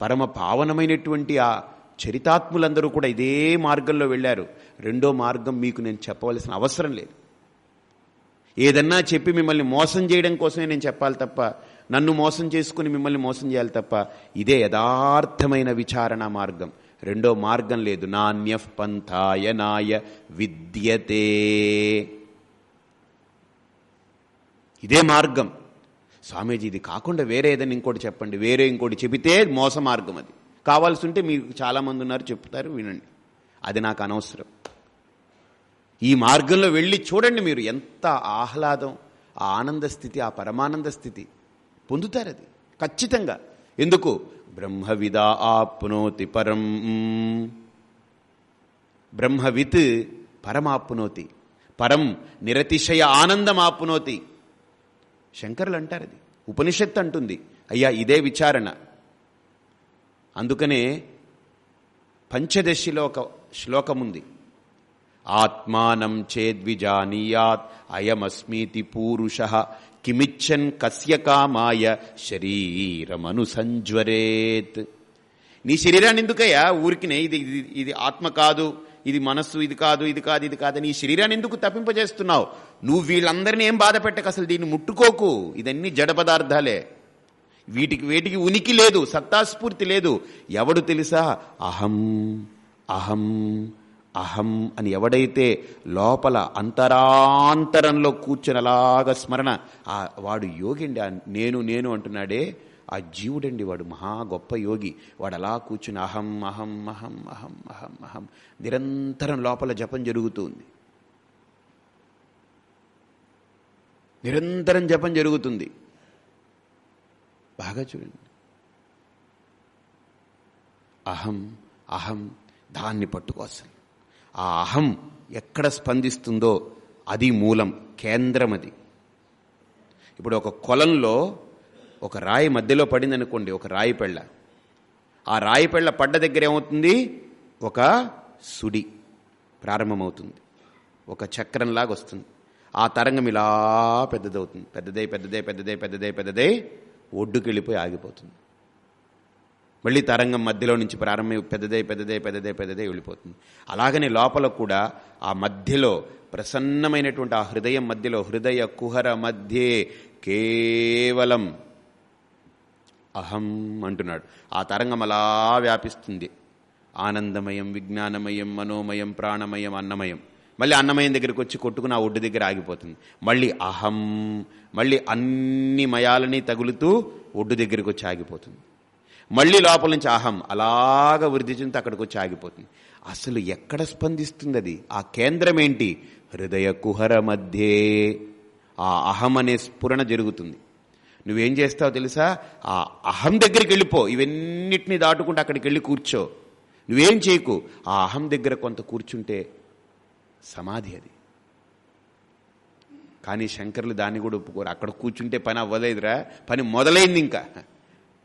పరమ పావనమైనటువంటి ఆ చరితాత్ములందరూ కూడా ఇదే మార్గంలో వెళ్ళారు. రెండో మార్గం మీకు నేను చెప్పవలసిన అవసరం లేదు. ఏదన్నా చెప్పి మిమ్మల్ని మోసం చేయడం కోసమే నేను చెప్పాలి తప్ప నన్ను మోసం చేసుకుని మిమ్మల్ని మోసం చేయాలి తప్ప ఇదే యథార్థమైన విచారణ మార్గం. రెండో మార్గం లేదు. నాణ్య పంథాయ నాయ విద్యతే. ఇదే మార్గం. స్వామీజీ ఇది కాకుండా వేరే ఏదైనా ఇంకోటి చెప్పండి. వేరే ఇంకోటి చెబితే మోస మార్గం అది. కావాల్సి ఉంటే మీకు చాలామంది ఉన్నారు చెప్తారు వినండి. అది నాకు అనవసరం. ఈ మార్గంలో వెళ్ళి చూడండి మీరు ఎంత ఆహ్లాదం ఆ ఆనంద స్థితి ఆ పరమానంద స్థితి. పొందుతారు అది. ఖచ్చితంగా. ఎందుకు? బ్రహ్మవిదా ఆప్నోతి పరం. బ్రహ్మవిత్ పరమాప్నోతి. పరం నిరతిశయ ఆనందం ఆప్నోతి శంకరులు అంటారు అది ఉపనిషత్ అంటుంది అయ్యా ఇదే విచారణ. అందుకనే పంచదశిలో ఒక శ్లోకం ఉంది ఆత్మానం చేద్విజానీయాత్ అయమస్మీతి పూరుష కిమిచ్చన్ కస్య కామాయ శరీరమను సంజ్వరేత్ నీ శరీరాన్ని ఎందుకయ్యా? ఊరికినే ఇది ఇది ఇది ఆత్మ కాదు ఇది మనస్సు ఇది కాదు ఇది కాదు ఇది కాదు. నీ శరీరాన్ని ఎందుకు తప్పింపజేస్తున్నావు? నువ్వు వీళ్ళందరినీ ఏం బాధ పెట్టకు అసలు దీన్ని ముట్టుకోకు. ఇదన్నీ జడ పదార్థాలే. వీటికి వేటికి ఉనికి లేదు సత్తాస్ఫూర్తి లేదు. ఎవడు తెలుసా? అహం అహం అహం అని ఎవడైతే లోపల అంతరాంతరంలో కూర్చొని అలాగ స్మరణ ఆ వాడు యోగిండి నేను నేను అంటున్నాడే ఆ జీవుడండి వాడు మహా గొప్ప యోగి. వాడు అలా కూర్చుని అహం అహం అహం అహం అహం అహం నిరంతరం లోపల జపం జరుగుతుంది నిరంతరం జపం జరుగుతుంది. బాగా చూడండి. అహం అహం దాన్ని పట్టుకోసం ఆ అహం ఎక్కడ స్పందిస్తుందో అది మూలం కేంద్రం అది. ఇప్పుడు ఒక కొలంలో ఒక రాయి మధ్యలో పడింది అనుకోండి ఒక రాయి పెళ్ళ. ఆ రాయి పెళ్ళ పడ్డ దగ్గర ఏమవుతుంది? ఒక సుడి ప్రారంభమవుతుంది. ఒక చక్రంలాగా వస్తుంది ఆ తరంగం ఇలా పెద్దదవుతుంది. పెద్దదై పెద్దదే పెద్దదే పెద్దదే పెద్దదే. ఒడ్డుకి వెళ్ళిపోయి ఆగిపోతుంది. మళ్ళీ తరంగం మధ్యలో నుంచి ప్రారంభమై పెద్దదే పెద్దదే పెద్దదే పెద్దదే వెళ్ళిపోతుంది. అలాగనే లోపల కూడా ఆ మధ్యలో ప్రసన్నమైనటువంటి ఆ హృదయం మధ్యలో హృదయ కుహర మధ్యే కేవలం అహం అంటున్నాడు. ఆ తరంగం అలా వ్యాపిస్తుంది. ఆనందమయం విజ్ఞానమయం మనోమయం ప్రాణమయం అన్నమయం. మళ్ళీ అన్నమయం దగ్గరికి వచ్చి కొట్టుకుని ఆ ఒడ్డు దగ్గర ఆగిపోతుంది. మళ్ళీ అహం మళ్ళీ అన్ని మయాలని తగులుతూ ఒడ్డు దగ్గరికి వచ్చి ఆగిపోతుంది. మళ్ళీ లోపల నుంచి అహం అలాగ వృద్ధి చెందుతూ అక్కడికి వచ్చి ఆగిపోతుంది. అసలు ఎక్కడ స్పందిస్తుంది అది ఆ కేంద్రం ఏంటి హృదయ కుహర మధ్యే. ఆ అహం అనే స్ఫురణ జరుగుతుంది. నువ్వేం చేస్తావు తెలుసా? ఆ అహం దగ్గరికి వెళ్ళిపో. ఇవన్నిటిని దాటుకుంటూ అక్కడికి వెళ్ళి కూర్చో. నువ్వేం చేయకు? ఆ అహం దగ్గర కొంత కూర్చుంటే సమాధి అది. కానీ శంకర్లు దాన్ని కూడా ఒప్పుకోరు. అక్కడ కూర్చుంటే పని అవ్వలేదురా. పని మొదలైంది ఇంకా.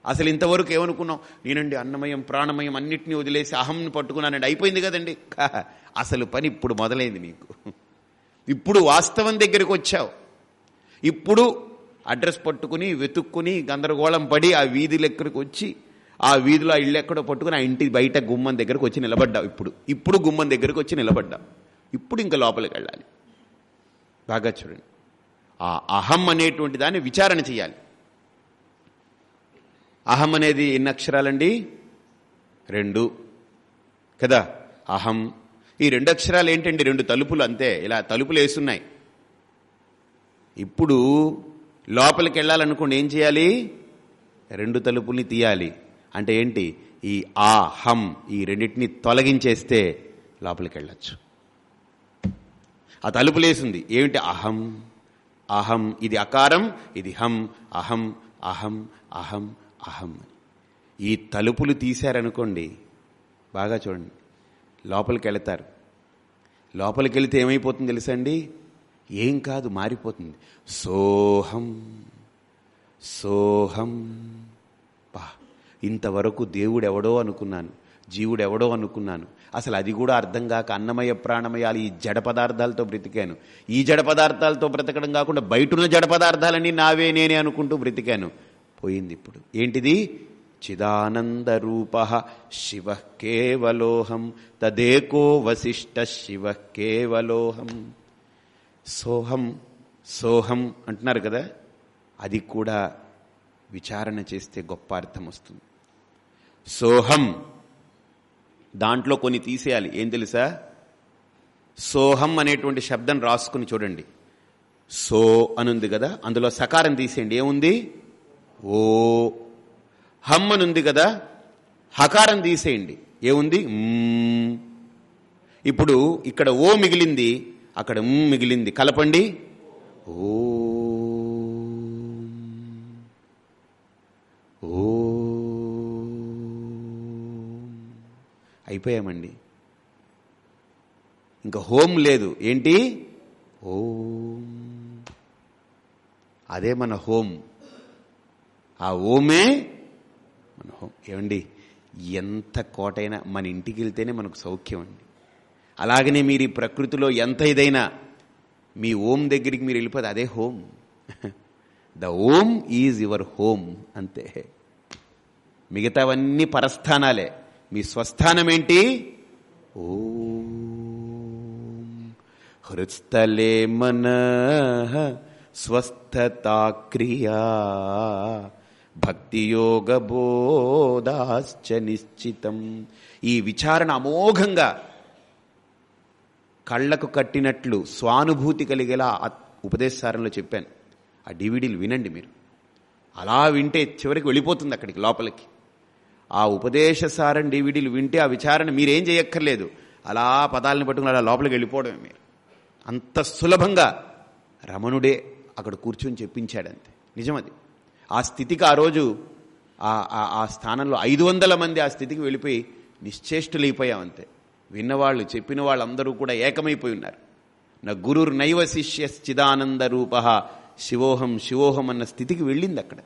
అసలు ఇంతవరకు ఏమనుకున్నాం నేనండి అన్నమయం ప్రాణమయం అన్నిటినీ వదిలేసి అహంను పట్టుకున్నానండి. అయిపోయింది కదండి. అసలు పని ఇప్పుడు మొదలైంది నీకు. ఇప్పుడు వాస్తవం దగ్గరికి వచ్చావు. ఇప్పుడు అడ్రస్ పట్టుకుని వెతుక్కుని గందరగోళం పడి ఆ వీధులు ఎక్కడికి వచ్చి ఆ వీధిలో ఆ ఇల్లు ఎక్కడో పట్టుకుని ఆ ఇంటి బయట గుమ్మం దగ్గరకు వచ్చి నిలబడ్డావు ఇప్పుడు. ఇప్పుడు గుమ్మం దగ్గరకు వచ్చి నిలబడ్డావు. ఇప్పుడు ఇంకా లోపలికి వెళ్ళాలి. బాగా చూడండి. ఆ అహం అనేటువంటి దాన్ని విచారణ చేయాలి. అహం అనేది ఎన్ని అక్షరాలండి? రెండు. కదా? అహం. ఈ రెండు అక్షరాలు ఏంటండి? రెండు తలుపులు అంతే. ఇలా తలుపులు వేసున్నాయి. ఇప్పుడు లోపలికి వెళ్ళాలనుకోండి ఏం చేయాలి? రెండు తలుపుల్ని తీయాలి. అంటే ఏంటి? ఈ ఆ హం ఈ రెండింటిని తొలగించేస్తే లోపలికి వెళ్ళచ్చు. ఆ తలుపులేసింది ఏమిటి? అహం. అహం. ఇది అకారం ఇది హం. అహం అహం అహం అహం. ఈ తలుపులు తీశారనుకోండి బాగా చూడండి లోపలికి వెళతారు లోపలికి వెళితే ఏమైపోతుంది తెలుసండి? ఏం కాదు మారిపోతుంది. సోహం సోహం. పా ఇంతవరకు దేవుడెవడో అనుకున్నాను జీవుడెవడో అనుకున్నాను. అసలు అది కూడా అర్థం కాక అన్నమయ ప్రాణమయాలు ఈ జడ పదార్థాలతో బ్రతికాను. ఈ జడ పదార్థాలతో బ్రతకడం కాకుండా బయటున్న జడ పదార్థాలన్నీ నావే నేనే అనుకుంటూ బ్రతికాను. పోయింది ఇప్పుడు. ఏంటిది? చిదానంద రూప శివ కేవలోహం తదేకో వశిష్ట శివ కేవలోహం. సోహం సోహం అంటున్నారు కదా? అది కూడా విచారణ చేస్తే గొప్ప అర్థం వస్తుంది. సోహం దాంట్లో కొన్ని తీసేయాలి. ఏం తెలుసా? సోహం అనేటువంటి శబ్దం రాసుకుని చూడండి. సో అనుంది కదా అందులో సకారం తీసేయండి. ఏముంది? ఓ. హమ్ అనుంది కదా హకారం తీసేయండి. ఏముంది? ఇప్పుడు ఇక్కడ ఓ మిగిలింది అక్కడ మిగిలింది. కలపండి. ఓ. ఓ. అయిపోయామండి. ఇంకా హోం లేదు. ఏంటి? ఓం. అదే మన హోం ఆ ఓమే మన హోం ఏమండి? ఎంత కోటైనా మన ఇంటికి వెళ్తేనే మనకు సౌఖ్యం అండి. అలాగనే మీరు ఈ ప్రకృతిలో ఎంత ఇదైనా మీ ఓం దగ్గరికి మీరు వెళ్ళిపోతే అదే home. The Om is your home అంతే. మిగతావన్నీ పరస్థానాలే. మీ స్వస్థానం ఏంటి ఓ హృత్స్థలే మన స్వస్థతా క్రియా భక్తియోగ బోధాశ్చ నిశ్చితం. ఈ విచారణ అమోఘంగా కళ్ళకు కట్టినట్లు స్వానుభూతి కలిగేలా ఉపదేశారంలో చెప్పాను. ఆ డివిడీలు వినండి మీరు. అలా వింటే చివరికి వెళ్ళిపోతుంది అక్కడికి లోపలికి. ఆ ఉపదేశసారం డివిడీలు వింటే ఆ విచారణ మీరేం చేయక్కర్లేదు. అలా పదాలను పట్టుకుని అలా లోపలికి వెళ్ళిపోవడమే మీరు. అంత సులభంగా రమణుడే అక్కడ కూర్చొని చెప్పించాడంతే. నిజమది. ఆ స్థితికి ఆ రోజు ఆ- ఆ- ఆ స్థానంలో ఐదు వందల మంది ఆ స్థితికి వెళ్ళిపోయి నిశ్చేష్టులైపోయామంతే. విన్నవాళ్ళు చెప్పిన వాళ్ళందరూ కూడా ఏకమైపోయి ఉన్నారు. నా గురుర్ నైవ శిష్యశ్చిదానంద రూప శివోహం శివోహం అన్న స్థితికి వెళ్ళింది అక్కడ.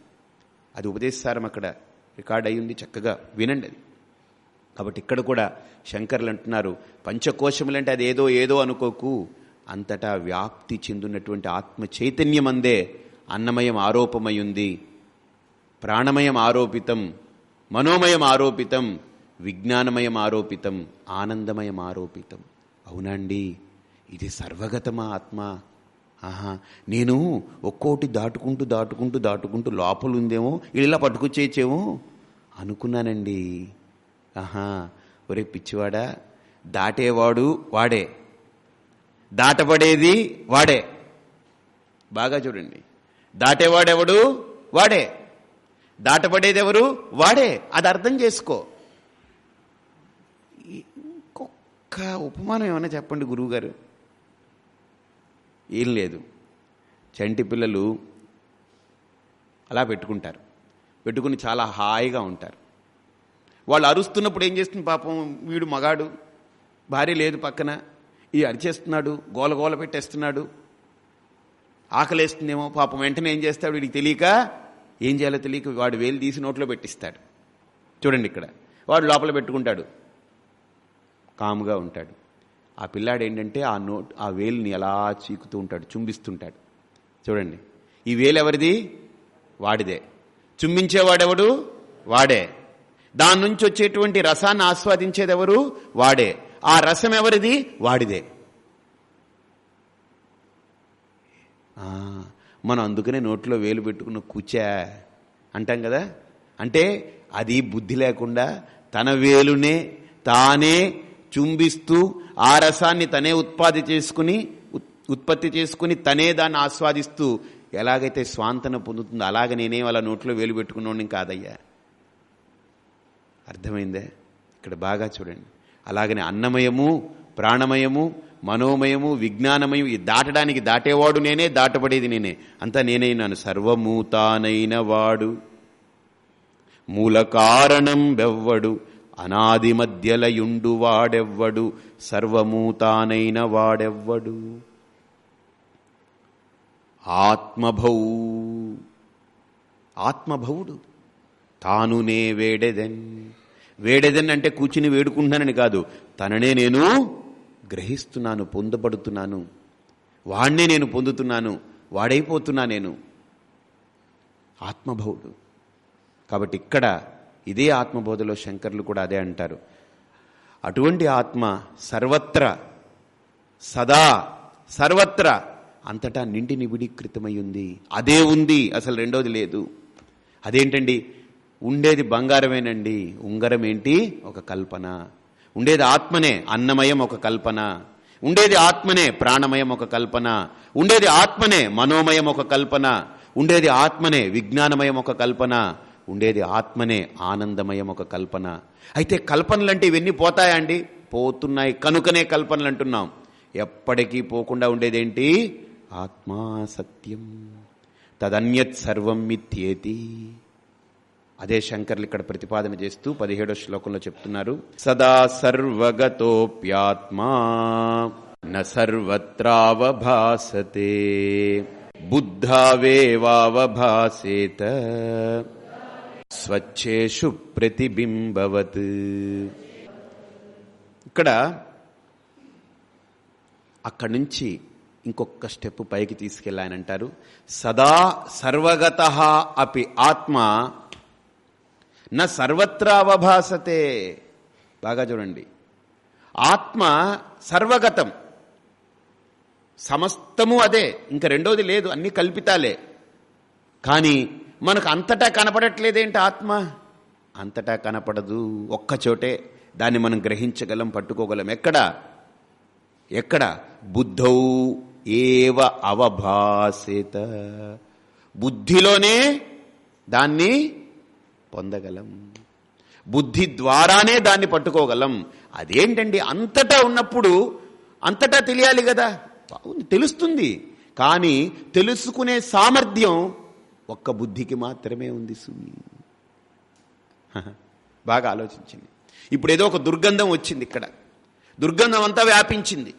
అది ఉపదేశారం అక్కడ రికార్డ్ అయ్యింది చక్కగా. వినండి అది. కాబట్టి ఇక్కడ కూడా శంకర్లు అంటున్నారు పంచకోశములంటే అది ఏదో ఏదో అనుకోకు. అంతటా వ్యాప్తి చెందినటువంటి ఆత్మ చైతన్యం అందే అన్నమయం ఆరోపమై ఉంది ప్రాణమయం ఆరోపితం మనోమయం ఆరోపితం విజ్ఞానమయం ఆరోపితం ఆనందమయం ఆరోపితం. అవునండి ఇది సర్వగతమా ఆత్మ? ఆహా నేను ఒక్కోటి దాటుకుంటూ దాటుకుంటూ దాటుకుంటూ లోపల ఉందేమో ఇలా పట్టుకొచ్చేయచ్చేమో అనుకున్నానండి. ఆహా ఒరే పిచ్చివాడా దాటేవాడు వాడే. దాటబడేది వాడే. బాగా చూడండి. దాటేవాడెవడు? వాడే. దాటబడేది ఎవరు వాడే. అది అర్థం చేసుకో. ఇంకొక ఉపమానం ఏమైనా చెప్పండి గురువుగారు. ఏం లేదు. చంటి పిల్లలు అలా పెట్టుకుంటారు. పెట్టుకుని చాలా హాయిగా ఉంటారు. వాళ్ళు అరుస్తున్నప్పుడు ఏం చేస్తుంది పాపం? వీడు మగాడు భార్య లేదు పక్కన. ఈ అరిచేస్తున్నాడు గోల గోల పెట్టేస్తున్నాడు. ఆకలేస్తుందేమో పాపం. వెంటనే ఏం చేస్తాడు? వీడికి తెలియక ఏం చేయాలో తెలియక వాడు వేలు తీసి నోట్లో పెట్టిస్తాడు. చూడండి ఇక్కడ. వాడు లోపల పెట్టుకుంటాడు. కాముగా ఉంటాడు. ఆ పిల్లాడు ఏంటంటే ఆ నోట్ ఆ వేలుని ఎలా చీకుతూ ఉంటాడు చుంబిస్తుంటాడు. చూడండి. ఈ వేలు ఎవరిది వాడిదే. చుంబించేవాడెవడు? వాడే. దాని నుంచి వచ్చేటువంటి రసాన్ని ఆస్వాదించేదెవరు? వాడే. ఆ రసం ఎవరిది వాడిదే మనం అందుకనే నోట్లో వేలు పెట్టుకున్న కూచా అంటాం కదా? అంటే అది బుద్ధి లేకుండా తన వేలునే తానే చుంబిస్తూ ఆ రసాన్ని తనే ఉత్పాది చేసుకుని ఉత్- ఉత్పత్తి చేసుకుని తనే దాన్ని ఆస్వాదిస్తూ ఎలాగైతే స్వాంతన పొందుతుందో అలాగ నేనే వాళ్ళ నోట్లో వేలు పెట్టుకున్నోడిని కాదయ్యా. అర్థమైందే? ఇక్కడ బాగా చూడండి. అలాగనే అన్నమయము ప్రాణమయము మనోమయము విజ్ఞానమయం దాటడానికి దాటేవాడు నేనే దాటబడేది నేనే. అంతా నేనైనాను. సర్వమూతానైన వాడు. మూల కారణం బెవ్వడు. అనాది మధ్యలయుండు వాడెవ్వడు సర్వమూతానైన వాడెవ్వడు. ఆత్మభౌ ఆత్మభవుడు తానునే వేడెదెన్. వేడెదెన్ అంటే కూర్చుని వేడుకుంటున్నానని కాదు తననే నేను గ్రహిస్తున్నాను పొందబడుతున్నాను వాణ్ణే నేను పొందుతున్నాను వాడైపోతున్నా నేను. ఆత్మభవుడు కాబట్టి ఇక్కడ ఇదే ఆత్మబోధలో శంకర్లు కూడా అదే అంటారు. అటువంటి ఆత్మ సర్వత్ర సదా సర్వత్ర అంతటా నిండి నిబిడీకృతమై ఉంది. అదే ఉంది అసలు రెండోది లేదు. అదేంటండి? ఉండేది బంగారమేనండి. ఉంగరం ఏంటి? ఒక కల్పన. ఉండేది ఆత్మనే అన్నమయం ఒక కల్పన. ఉండేది ఆత్మనే ప్రాణమయం ఒక కల్పన. ఉండేది ఆత్మనే మనోమయం ఒక కల్పన. ఉండేది ఆత్మనే విజ్ఞానమయం ఒక కల్పన. ఉండేది ఆత్మనే ఆనందమయం ఒక కల్పన. అయితే కల్పనలంటే ఇవన్నీ పోతాయండి పోతున్నాయి. కనుకనే కల్పనలు అంటున్నాం ఎప్పటికీ పోకుండా ఉండేదేంటి? ఆత్మా సత్యం తదన్యత్ సర్వం మిథ్యేతి. అదే శంకర్లు ఇక్కడ ప్రతిపాదన చేస్తూ పదిహేడో శ్లోకంలో చెప్తున్నారు. సదా సర్వగతోప్యాత్మా న సర్వత్రావభాసతే. బుద్ధావేవావభాసేత. స్వచ్ఛేషు ప్రతిబింబవత్. ఇక్కడ అక్కడి నుంచి ఇంకొక స్టెప్ పైకి తీసుకెళ్ళాయనంటారు సదా సర్వగత అపి ఆత్మ న సర్వత్రా అవభాసతే బాగా చూడండి. ఆత్మ సర్వగతం. సమస్తము అదే. ఇంకా రెండోది లేదు అన్ని కల్పితాలే. కానీ మనకు అంతటా కనపడట్లేదేంటి ఆత్మ? అంతటా కనపడదు. ఒక్కచోటే దాన్ని మనం గ్రహించగలం పట్టుకోగలం. ఎక్కడ? ఎక్కడ? బుద్ధౌ ఏవ అవభాసేత. బుద్ధిలోనే దాన్ని పొందగలం. బుద్ధి ద్వారానే దాన్ని పట్టుకోగలం. అదేంటండి? అంతటా ఉన్నప్పుడు అంతటా తెలియాలి కదా? తెలుస్తుంది. కానీ తెలుసుకునే సామర్థ్యం ఒక్క బుద్ధికి మాత్రమే ఉంది సుమి. బాగా ఆలోచించింది ఇప్పుడు ఏదో ఒక దుర్గంధం వచ్చింది ఇక్కడ. దుర్గంధం అంతా వ్యాపించింది.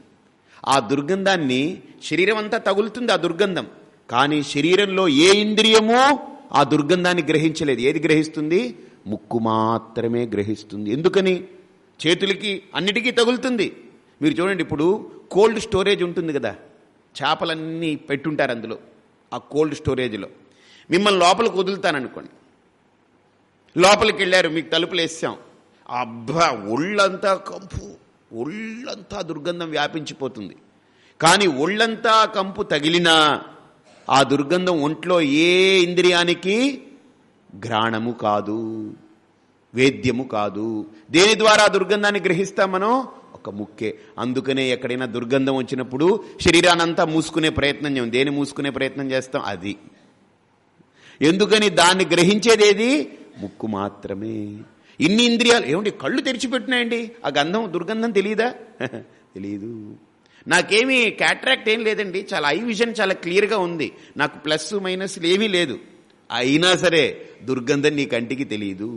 ఆ దుర్గంధాన్ని శరీరం అంతా తగులుతుంది ఆ దుర్గంధం. కానీ శరీరంలో ఏ ఇంద్రియమో ఆ దుర్గంధాన్ని గ్రహించలేదు. ఏది గ్రహిస్తుంది? ముక్కు మాత్రమే గ్రహిస్తుంది. ఎందుకని? చేతులకి అన్నిటికీ తగులుతుంది. మీరు చూడండి ఇప్పుడు కోల్డ్ స్టోరేజ్ ఉంటుంది కదా. చేపలన్నీ పెట్టుంటారు అందులో. ఆ కోల్డ్ స్టోరేజ్లో. మిమ్మల్ని లోపలికి వదులుతాననుకోండి. లోపలికి వెళ్ళారు మీకు తలుపులు వేసాం. అబ్బా ఒళ్ళంతా కంపు ఒళ్ళంతా దుర్గంధం వ్యాపించిపోతుంది. కానీ ఒళ్ళంతా కంపు తగిలినా ఆ దుర్గంధం ఒంట్లో ఏ ఇంద్రియానికి? ఘ్రాణము కాదు వేద్యము కాదు. దేని ద్వారా దుర్గంధాన్ని గ్రహిస్తాం మనం? ఒక ముక్కే. అందుకనే ఎక్కడైనా దుర్గంధం వచ్చినప్పుడు శరీరానంతా మూసుకునే ప్రయత్నం చేయం. దేని మూసుకునే ప్రయత్నం చేస్తాం? అది. ఎందుకని దాన్ని గ్రహించేదేది? ముక్కు మాత్రమే. ఇన్ని ఇంద్రియాలు ఏమండి కళ్ళు తెరిచిపెట్టినాయండి? ఆ గంధం దుర్గంధం తెలియదా తెలియదు నాకేమీ క్యాట్రాక్ట్ ఏం లేదండి. చాలా ఐ విజన్ చాలా క్లియర్గా ఉంది. నాకు ప్లస్ మైనస్లు ఏమీ లేదు. అయినా సరే దుర్గంధం నీ కంటికి తెలియదు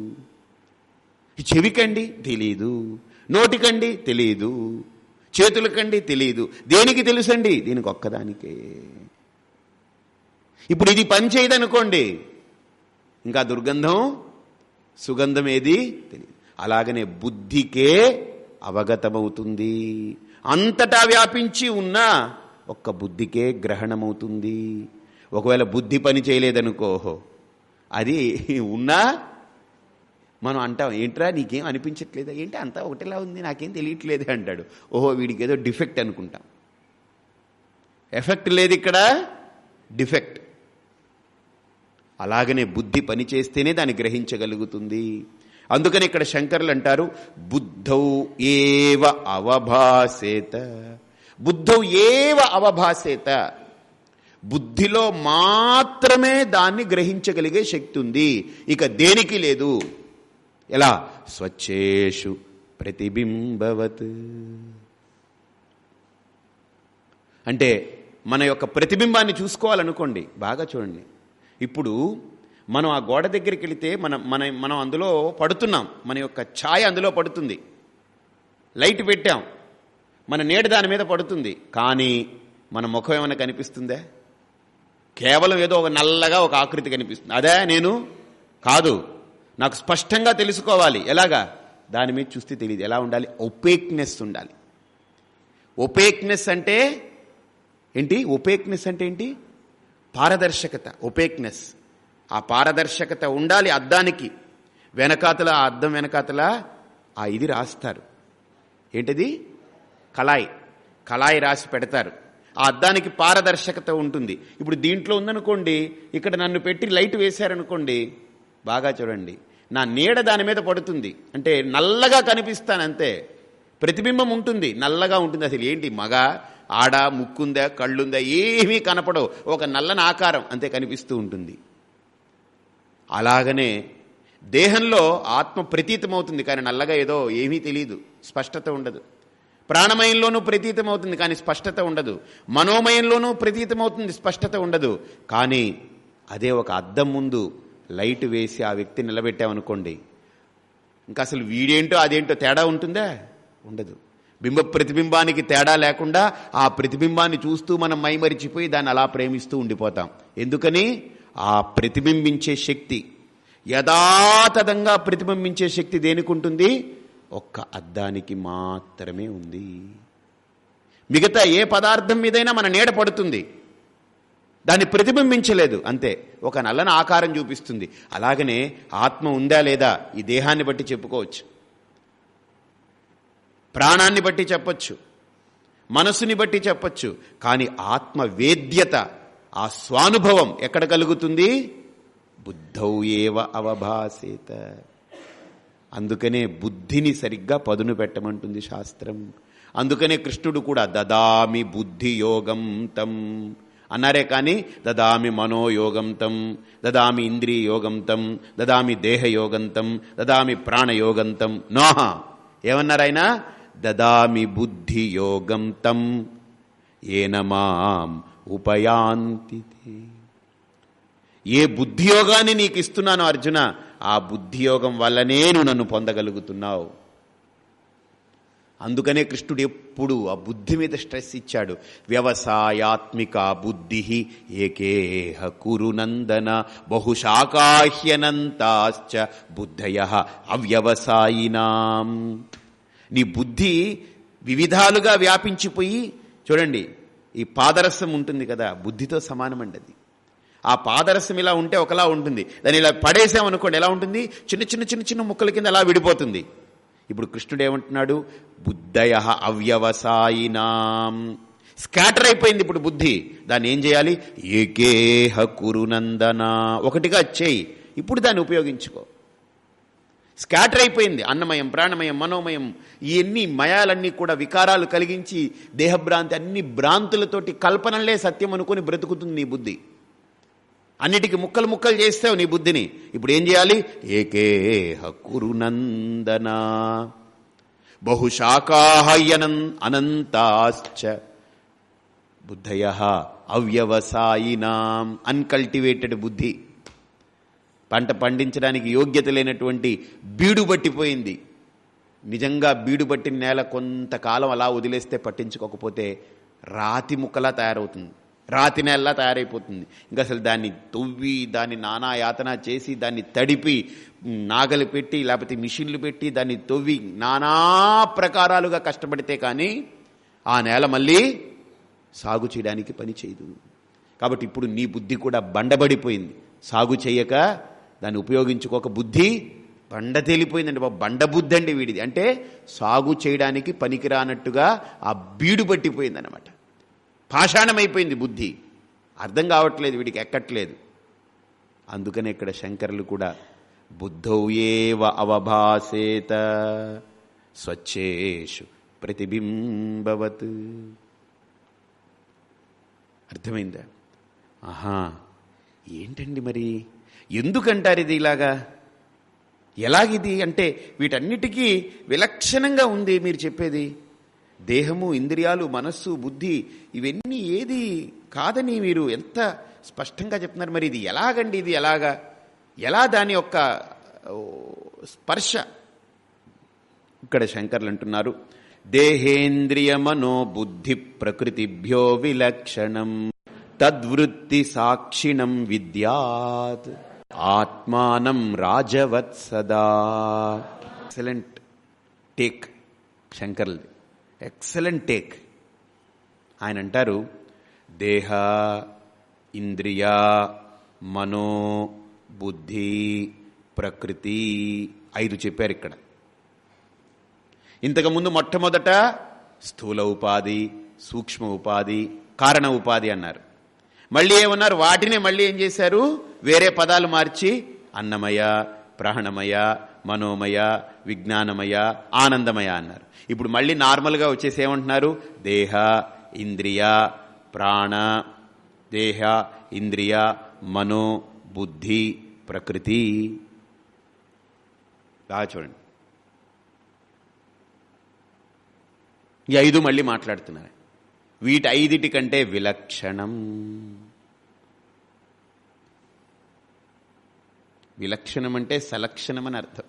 చెవికండి తెలియదు నోటికండి తెలియదు చేతులకండి తెలియదు దేనికి తెలుసండి? దీనికి ఒక్కదానికే. ఇప్పుడు ఇది పని చేయదనుకోండి. ఇంకా దుర్గంధం సుగంధం ఏది తెలియదు. అలాగనే బుద్ధికే అవగతమవుతుంది. అంతటా వ్యాపించి ఉన్న ఒక్క బుద్ధికే గ్రహణమవుతుంది. ఒకవేళ బుద్ధి పని చేయలేదనుకోహో అది ఉన్నా మనం అంటాం ఏంట్రా నీకేం అనిపించట్లేదా? ఏంటి అంతా ఒకటిలా ఉంది నాకేం తెలియట్లేదు అంటాడు. ఓహో వీడికి ఏదో డిఫెక్ట్ అనుకుంటాం. ఎఫెక్ట్ లేదు ఇక్కడ డిఫెక్ట్. అలాగనే బుద్ధి పనిచేస్తేనే దాన్ని గ్రహించగలుగుతుంది. అందుకని ఇక్కడ శంకర్లు అంటారు బుద్ధౌ ఏవ అవభాసేత. బుద్ధౌ ఏవ అవభాసేత? బుద్ధిలో మాత్రమే దాన్ని గ్రహించగలిగే శక్తి ఉంది. ఇక దేనికి లేదు? ఎలా? స్వచ్ఛేషు ప్రతిబింబవత్. అంటే మన యొక్క ప్రతిబింబాన్ని చూసుకోవాలనుకోండి బాగా చూడండి. ఇప్పుడు మనం ఆ గోడ దగ్గరికి వెళితే మనం మన మనం అందులో పడుతున్నాం. మన యొక్క ఛాయ అందులో పడుతుంది. లైట్ పెట్టాం. మన నీడ దాని మీద పడుతుంది. కానీ మన ముఖం ఏమైనా కనిపిస్తుందా? కేవలం ఏదో ఒక నల్లగా ఒక ఆకృతి కనిపిస్తుంది. అదే నేను? కాదు. నాకు స్పష్టంగా తెలుసుకోవాలి. ఎలాగా? దాని మీద చూస్తే తెలియదు. ఎలా ఉండాలి? ఒపేక్నెస్ ఉండాలి. ఒపేక్నెస్ అంటే ఏంటి? ఒపేక్నెస్ అంటే ఏంటి? పారదర్శకత ఒపేక్నెస్ ఆ పారదర్శకత ఉండాలి అద్దానికి. వెనకాతల ఆ అద్దం వెనకాతల ఆ ఇది రాస్తారు. ఏంటిది? కళాయి. కళాయి రాసి పెడతారు. ఆ అద్దానికి పారదర్శకత ఉంటుంది. ఇప్పుడు దీంట్లో ఉందనుకోండి ఇక్కడ నన్ను పెట్టి లైట్ వేశారనుకోండి బాగా చూడండి. నా నీడ దాని మీద పడుతుంది. అంటే నల్లగా కనిపిస్తానంతే. ప్రతిబింబం ఉంటుంది. నల్లగా ఉంటుంది. అసలు ఏంటి మగ? ఆడ ముక్కుందా కళ్ళుందా ఏమీ కనపడవు. ఒక నల్లని ఆకారం అంతే కనిపిస్తూ ఉంటుంది. అలాగనే దేహంలో ఆత్మ ప్రతీతమవుతుంది కానీ నల్లగా ఏదో ఏమీ తెలియదు స్పష్టత ఉండదు. ప్రాణమయంలోనూ ప్రతీతమవుతుంది కానీ స్పష్టత ఉండదు. మనోమయంలోనూ ప్రతీతమవుతుంది స్పష్టత ఉండదు. కానీ అదే ఒక అద్దం ముందు లైట్ వేసి ఆ వ్యక్తి నిలబెట్టామనుకోండి ఇంకా అసలు వీడేంటో అదేంటో తేడా ఉంటుందా? ఉండదు. బింబ ప్రతిబింబానికి తేడా లేకుండా ఆ ప్రతిబింబాన్ని చూస్తూ మనం మైమరిచిపోయి దాన్ని అలా ప్రేమిస్తూ ఉండిపోతాం. ఎందుకని? ఆ ప్రతిబింబించే శక్తి. యథాతథంగా ప్రతిబింబించే శక్తి దేనికి ఉంటుంది ఒక్క అద్దానికి మాత్రమే ఉంది. మిగతా ఏ పదార్థం మీదైనా మన నీడ పడుతుంది. దాన్ని ప్రతిబింబించలేదు అంతే. ఒక నల్లని ఆకారం చూపిస్తుంది. అలాగనే ఆత్మ ఉందా లేదా ఈ దేహాన్ని బట్టి చెప్పుకోవచ్చు. ప్రాణాన్ని బట్టి చెప్పచ్చు మనసుని బట్టి చెప్పచ్చు కానీ ఆత్మ వేద్యత ఆ స్వానుభవం ఎక్కడ కలుగుతుంది? బుద్ధౌ ఏవ అవభాసేత. అందుకనే బుద్ధిని సరిగ్గా పదును పెట్టమంటుంది శాస్త్రం. అందుకనే కృష్ణుడు కూడా దదామి బుద్ధి యోగం తం అన్నారే కానీ దదామి మనోయోగం తం దదామి ఇంద్రియయోగం తం దదామి దేహయోగంతం దదామి ప్రాణయోగంతం నోహ! ఏమన్నారాయన? దదామి బుద్ధియోగం తం ఏన మాం ఉపయాంతి ఏ బుద్ధియోగాన్ని నీకు ఇస్తున్నాను అర్జున? ఆ బుద్ధియోగం వల్లనే నువ్వు నన్ను పొందగలుగుతున్నావు. అందుకనే కృష్ణుడు ఎప్పుడు ఆ బుద్ధి మీద స్ట్రెస్ ఇచ్చాడు. వ్యవసాయాత్మిక బుద్ధి ఏకేహ కురునందన బహుశాకాహ్యనంతాశ్చ బుద్ధయ అవ్యవసాయినాం. నీ బుద్ధి వివిధాలుగా వ్యాపించిపోయి చూడండి ఈ పాదరసం ఉంటుంది కదా బుద్ధితో సమానమండి అది ఆ పాదరసం ఇలా ఉంటే ఒకలా ఉంటుంది. దాన్ని ఇలా పడేసామనుకోండి ఎలా ఉంటుంది? చిన్న చిన్న చిన్న చిన్న ముక్కల కింద అలా విడిపోతుంది. ఇప్పుడు కృష్ణుడు ఏమంటున్నాడు? బుద్ధయ అవ్యవసాయినాం. స్కాటర్ అయిపోయింది ఇప్పుడు బుద్ధి. దాన్ని ఏం చేయాలి? ఏకేహ కురునందన. ఒకటిగా చేయి. ఇప్పుడు దాన్ని ఉపయోగించుకో. స్కాటర్ అయిపోయింది. అన్నమయం ప్రాణమయం మనోమయం ఇవన్నీ మయాలన్నీ కూడా వికారాలు కలిగించి దేహభ్రాంతి అన్ని భ్రాంతులతోటి కల్పనలే సత్యం అనుకుని బ్రతుకుతుంది నీ బుద్ధి. అన్నిటికి ముక్కలు ముక్కలు చేస్తావు నీ బుద్ధిని. ఇప్పుడు ఏం చేయాలి? ఏకే కురునందన బహుశాఖాహయనం అనంతాశ్చ బుద్ధయ అవ్యవసాయినాం అన్కల్టివేటెడ్ బుద్ధి. పంట పండించడానికి యోగ్యత లేనటువంటి బీడు పట్టిపోయింది. నిజంగా బీడు పట్టిన నేల కొంతకాలం అలా వదిలేస్తే పట్టించుకోకపోతే రాతి ముక్కలా తయారవుతుంది. రాతి నేలలా తయారైపోతుంది. ఇంకా అసలు దాన్ని తవ్వి దాన్ని నానా యాతన చేసి దాన్ని తడిపి నాగలు పెట్టి లేకపోతే మిషన్లు పెట్టి దాన్ని తవ్వి నానా ప్రకారాలుగా కష్టపడితే కానీ ఆ నేల మళ్ళీ సాగు చేయడానికి పని చేయదు. కాబట్టి ఇప్పుడు నీ బుద్ధి కూడా బండబడిపోయింది. సాగు చేయక దాన్ని ఉపయోగించుకోక బుద్ధి బండ తేలిపోయిందండి బాబు. బండ బుద్ధి అండి వీడిది. అంటే సాగు చేయడానికి పనికిరానట్టుగా ఆ బీడు పట్టిపోయిందనమాట పాషాణమైపోయింది బుద్ధి. అర్థం కావట్లేదు వీడికి ఎక్కట్లేదు. అందుకనే ఇక్కడ శంకరులు కూడా బుద్ధౌ ఏవ అవభాసేత స్వచ్ఛేషు ప్రతిబింబవత్. అర్థమైందా? ఆహా ఏంటండి మరి? ఎందుకంటారు ఇది ఇలాగా? ఎలాగిది? అంటే వీటన్నిటికీ విలక్షణంగా ఉంది మీరు చెప్పేది. దేహము ఇంద్రియాలు మనస్సు బుద్ధి ఇవన్నీ ఏది కాదని మీరు ఎంత స్పష్టంగా చెప్తున్నారు? మరి ఇది ఎలాగండి? ఇది ఎలాగా? ఎలా దాని యొక్క స్పర్శ? ఇక్కడ శంకర్లు అంటున్నారు దేహేంద్రియ మనోబుద్ధి ప్రకృతిభ్యో విలక్షణం తద్వృత్తి సాక్షిణం విద్యాత్. ఆత్మానం రాజవత్ సదా. ఎక్సలెంట్ టేక్ శంకర్లది. ఎక్సలెంట్ టేక్ ఆయన అంటారు దేహ ఇంద్రియ మనో బుద్ధి ప్రకృతి ఐదు చెప్పారు ఇక్కడ. ఇంతకుముందు మొట్టమొదట స్థూల ఉపాధి సూక్ష్మ ఉపాధి కారణ ఉపాధి అన్నారు. మళ్ళీ ఏమన్నారు? వాటినే మళ్ళీ ఏం చేశారు? వేరే పదాలు మార్చి అన్నమయ ప్రాణమయ మనోమయ విజ్ఞానమయ ఆనందమయ అన్నారు. ఇప్పుడు మళ్ళీ నార్మల్గా వచ్చేసి ఏమంటున్నారు? దేహ ఇంద్రియ ప్రాణ దేహ ఇంద్రియ మనో బుద్ధి ప్రకృతి. బాగా చూడండి. ఈ ఐదు మళ్ళీ మాట్లాడుతున్నారు. వీటి ఐదిటి కంటే విలక్షణం. విలక్షణం అంటే సలక్షణం అని అర్థం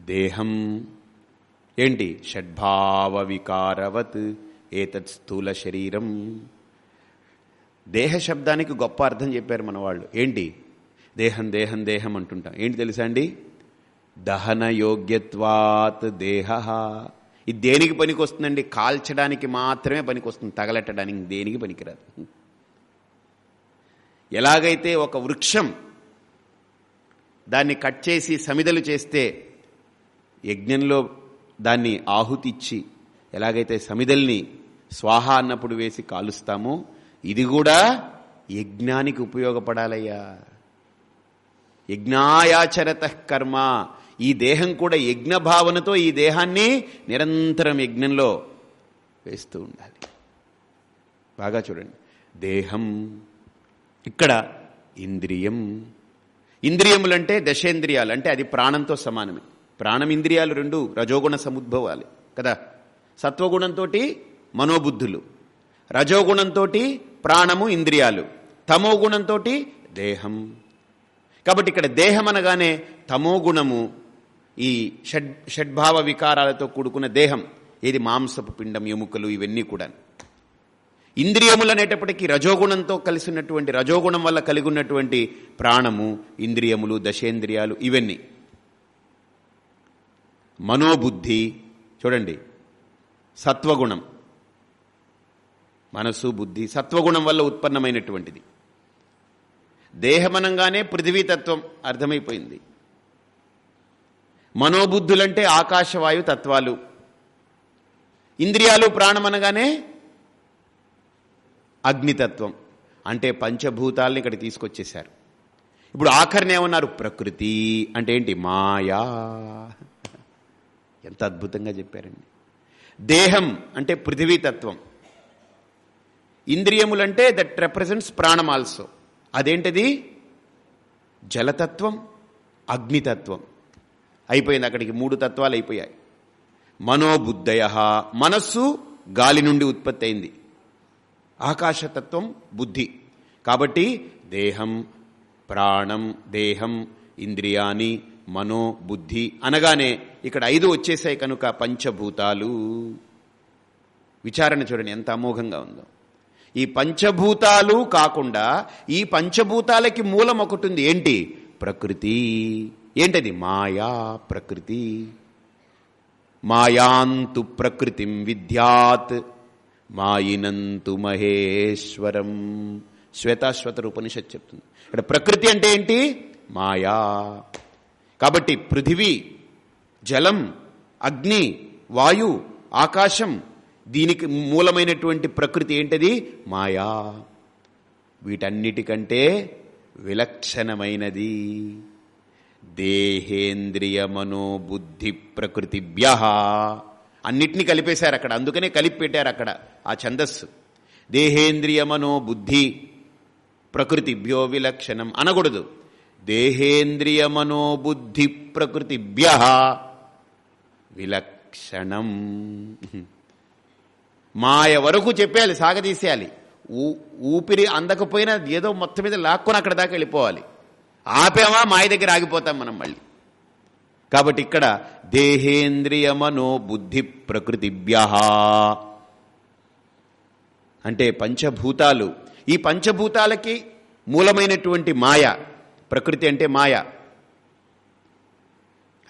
దేహం ఏంటి? షడ్భావ వికారవత్ ఏతత్ స్థూల శరీరం. దేహ శబ్దానికి గొప్ప అర్థం చెప్పారు మన వాళ్ళు ఏంటి? దేహం దేహం దేహం అంటుంటాం. ఏంటి తెలుసా అండి? దహన యోగ్యత్వాత్ దేహ. ఇది దేనికి పనికొస్తుందండి? కాల్చడానికి మాత్రమే పనికొస్తుంది. తగలెట్టడానికి దేనికి పనికిరాదు. ఎలాగైతే ఒక వృక్షం దాన్ని కట్ చేసి సమిదలు చేస్తే యజ్ఞంలో దాన్ని ఆహుతి ఇచ్చి ఎలాగైతే సమిదల్ని స్వాహ అన్నప్పుడు వేసి కాలుస్తామో ఇది కూడా యజ్ఞానికి ఉపయోగపడాలయ్యా. యజ్ఞాయాచరత కర్మ. ఈ దేహం కూడా యజ్ఞ భావనతో ఈ దేహాన్ని నిరంతరం యజ్ఞంలో వేస్తూ ఉండాలి. బాగా చూడండి. దేహం ఇక్కడ ఇంద్రియం. ఇంద్రియములంటే దశేంద్రియాలు అంటే అది ప్రాణంతో సమానమే. ప్రాణం ఇంద్రియాలు రెండు రజోగుణ సముద్భవాలి కదా? సత్వగుణంతో మనోబుద్ధులు రజోగుణంతో ప్రాణము ఇంద్రియాలు తమోగుణంతో దేహం. కాబట్టి ఇక్కడ దేహం అనగానే తమోగుణము ఈ షడ్ షడ్భావ వికారాలతో కూడుకున్న దేహం ఏది మాంసపు పిండం ఎముకలు ఇవన్నీ కూడా ఇంద్రియములు అనేటప్పటికీ రజోగుణంతో కలిసి ఉన్నటువంటి రజోగుణం వల్ల కలిగి ఉన్నటువంటి ప్రాణము ఇంద్రియములు దశేంద్రియాలు ఇవన్నీ. మనోబుద్ధి చూడండి సత్వగుణం. మనస్సు బుద్ధి సత్వగుణం వల్ల ఉత్పన్నమైనటువంటిది. దేహమనంగానే పృథివీతత్వం అర్థమైపోయింది. మనోబుద్ధులంటే ఆకాశవాయు తత్వాలు. ఇంద్రియాలు ప్రాణమనగానే అగ్నితత్వం. అంటే పంచభూతాలని ఇక్కడ తీసుకొచ్చేశారు. ఇప్పుడు ఆఖరిని ఏమన్నారు? ప్రకృతి అంటే ఏంటి? మాయా. ఎంత అద్భుతంగా చెప్పారండి. దేహం అంటే పృథివీతత్వం ఇంద్రియములంటే దట్ రిప్రజెంట్స్ ప్రాణం ఆల్సో అదేంటిది? జలతత్వం అగ్నితత్వం. అయిపోయింది అక్కడికి. మూడు తత్వాలు అయిపోయాయి. మనోబుద్ధయ. మనస్సు గాలి నుండి ఉత్పత్తి అయింది. ఆకాశతత్వం బుద్ధి. కాబట్టి దేహం ప్రాణం దేహం ఇంద్రియాని మనో బుద్ధి అనగానే ఇక్కడ ఐదు వచ్చేసాయి కనుక పంచభూతాలు. విచారణ చూడండి ఎంత అమోఘంగా ఉందో. ఈ పంచభూతాలు కాకుండా ఈ పంచభూతాలకి మూలం ఒకటి ఉంది. ఏంటి? ప్రకృతి. ఏంటది? మాయా ప్రకృతి. మాయాంతు ప్రకృతిం విద్యాత్. మాయినంతు మహేశ్వరం. శ్వేతాశ్వత ఉపనిషత్ చెప్తుంది. ఇక్కడ ప్రకృతి అంటే ఏంటి? మాయా. కాబట్టి పృథివీ జలం అగ్ని వాయు ఆకాశం దీనికి మూలమైనటువంటి ప్రకృతి ఏంటది? మాయా. వీటన్నిటికంటే విలక్షణమైనది. దేహేంద్రియ మనోబుద్ధి ప్రకృతిభ్య అన్నిటినీ కలిపేశారు అక్కడ. అందుకనే కలిపి పెట్టారు అక్కడ ఆ ఛందస్సు. దేహేంద్రియ మనోబుద్ధి ప్రకృతిభ్యో విలక్షణం అనకూడదు. దేహేంద్రియ మనోబుద్ధి ప్రకృతిభ్య విలక్షణం. మాయ వరకు చెప్పేయాలి సాగదీసేయాలి. ఊ ఊపిరి అందకపోయినా ఏదో మొత్తం మీద లాక్కొని అక్కడ దాకా వెళ్ళిపోవాలి. ఆపామా మాయ దగ్గర ఆగిపోతాం మనం మళ్ళీ. కాబట్టి ఇక్కడ దేహేంద్రియ మనో బుద్ధి ప్రకృతిభ్య. అంటే పంచభూతాలు. ఈ పంచభూతాలకి మూలమైనటువంటి మాయ. ప్రకృతి అంటే మాయ.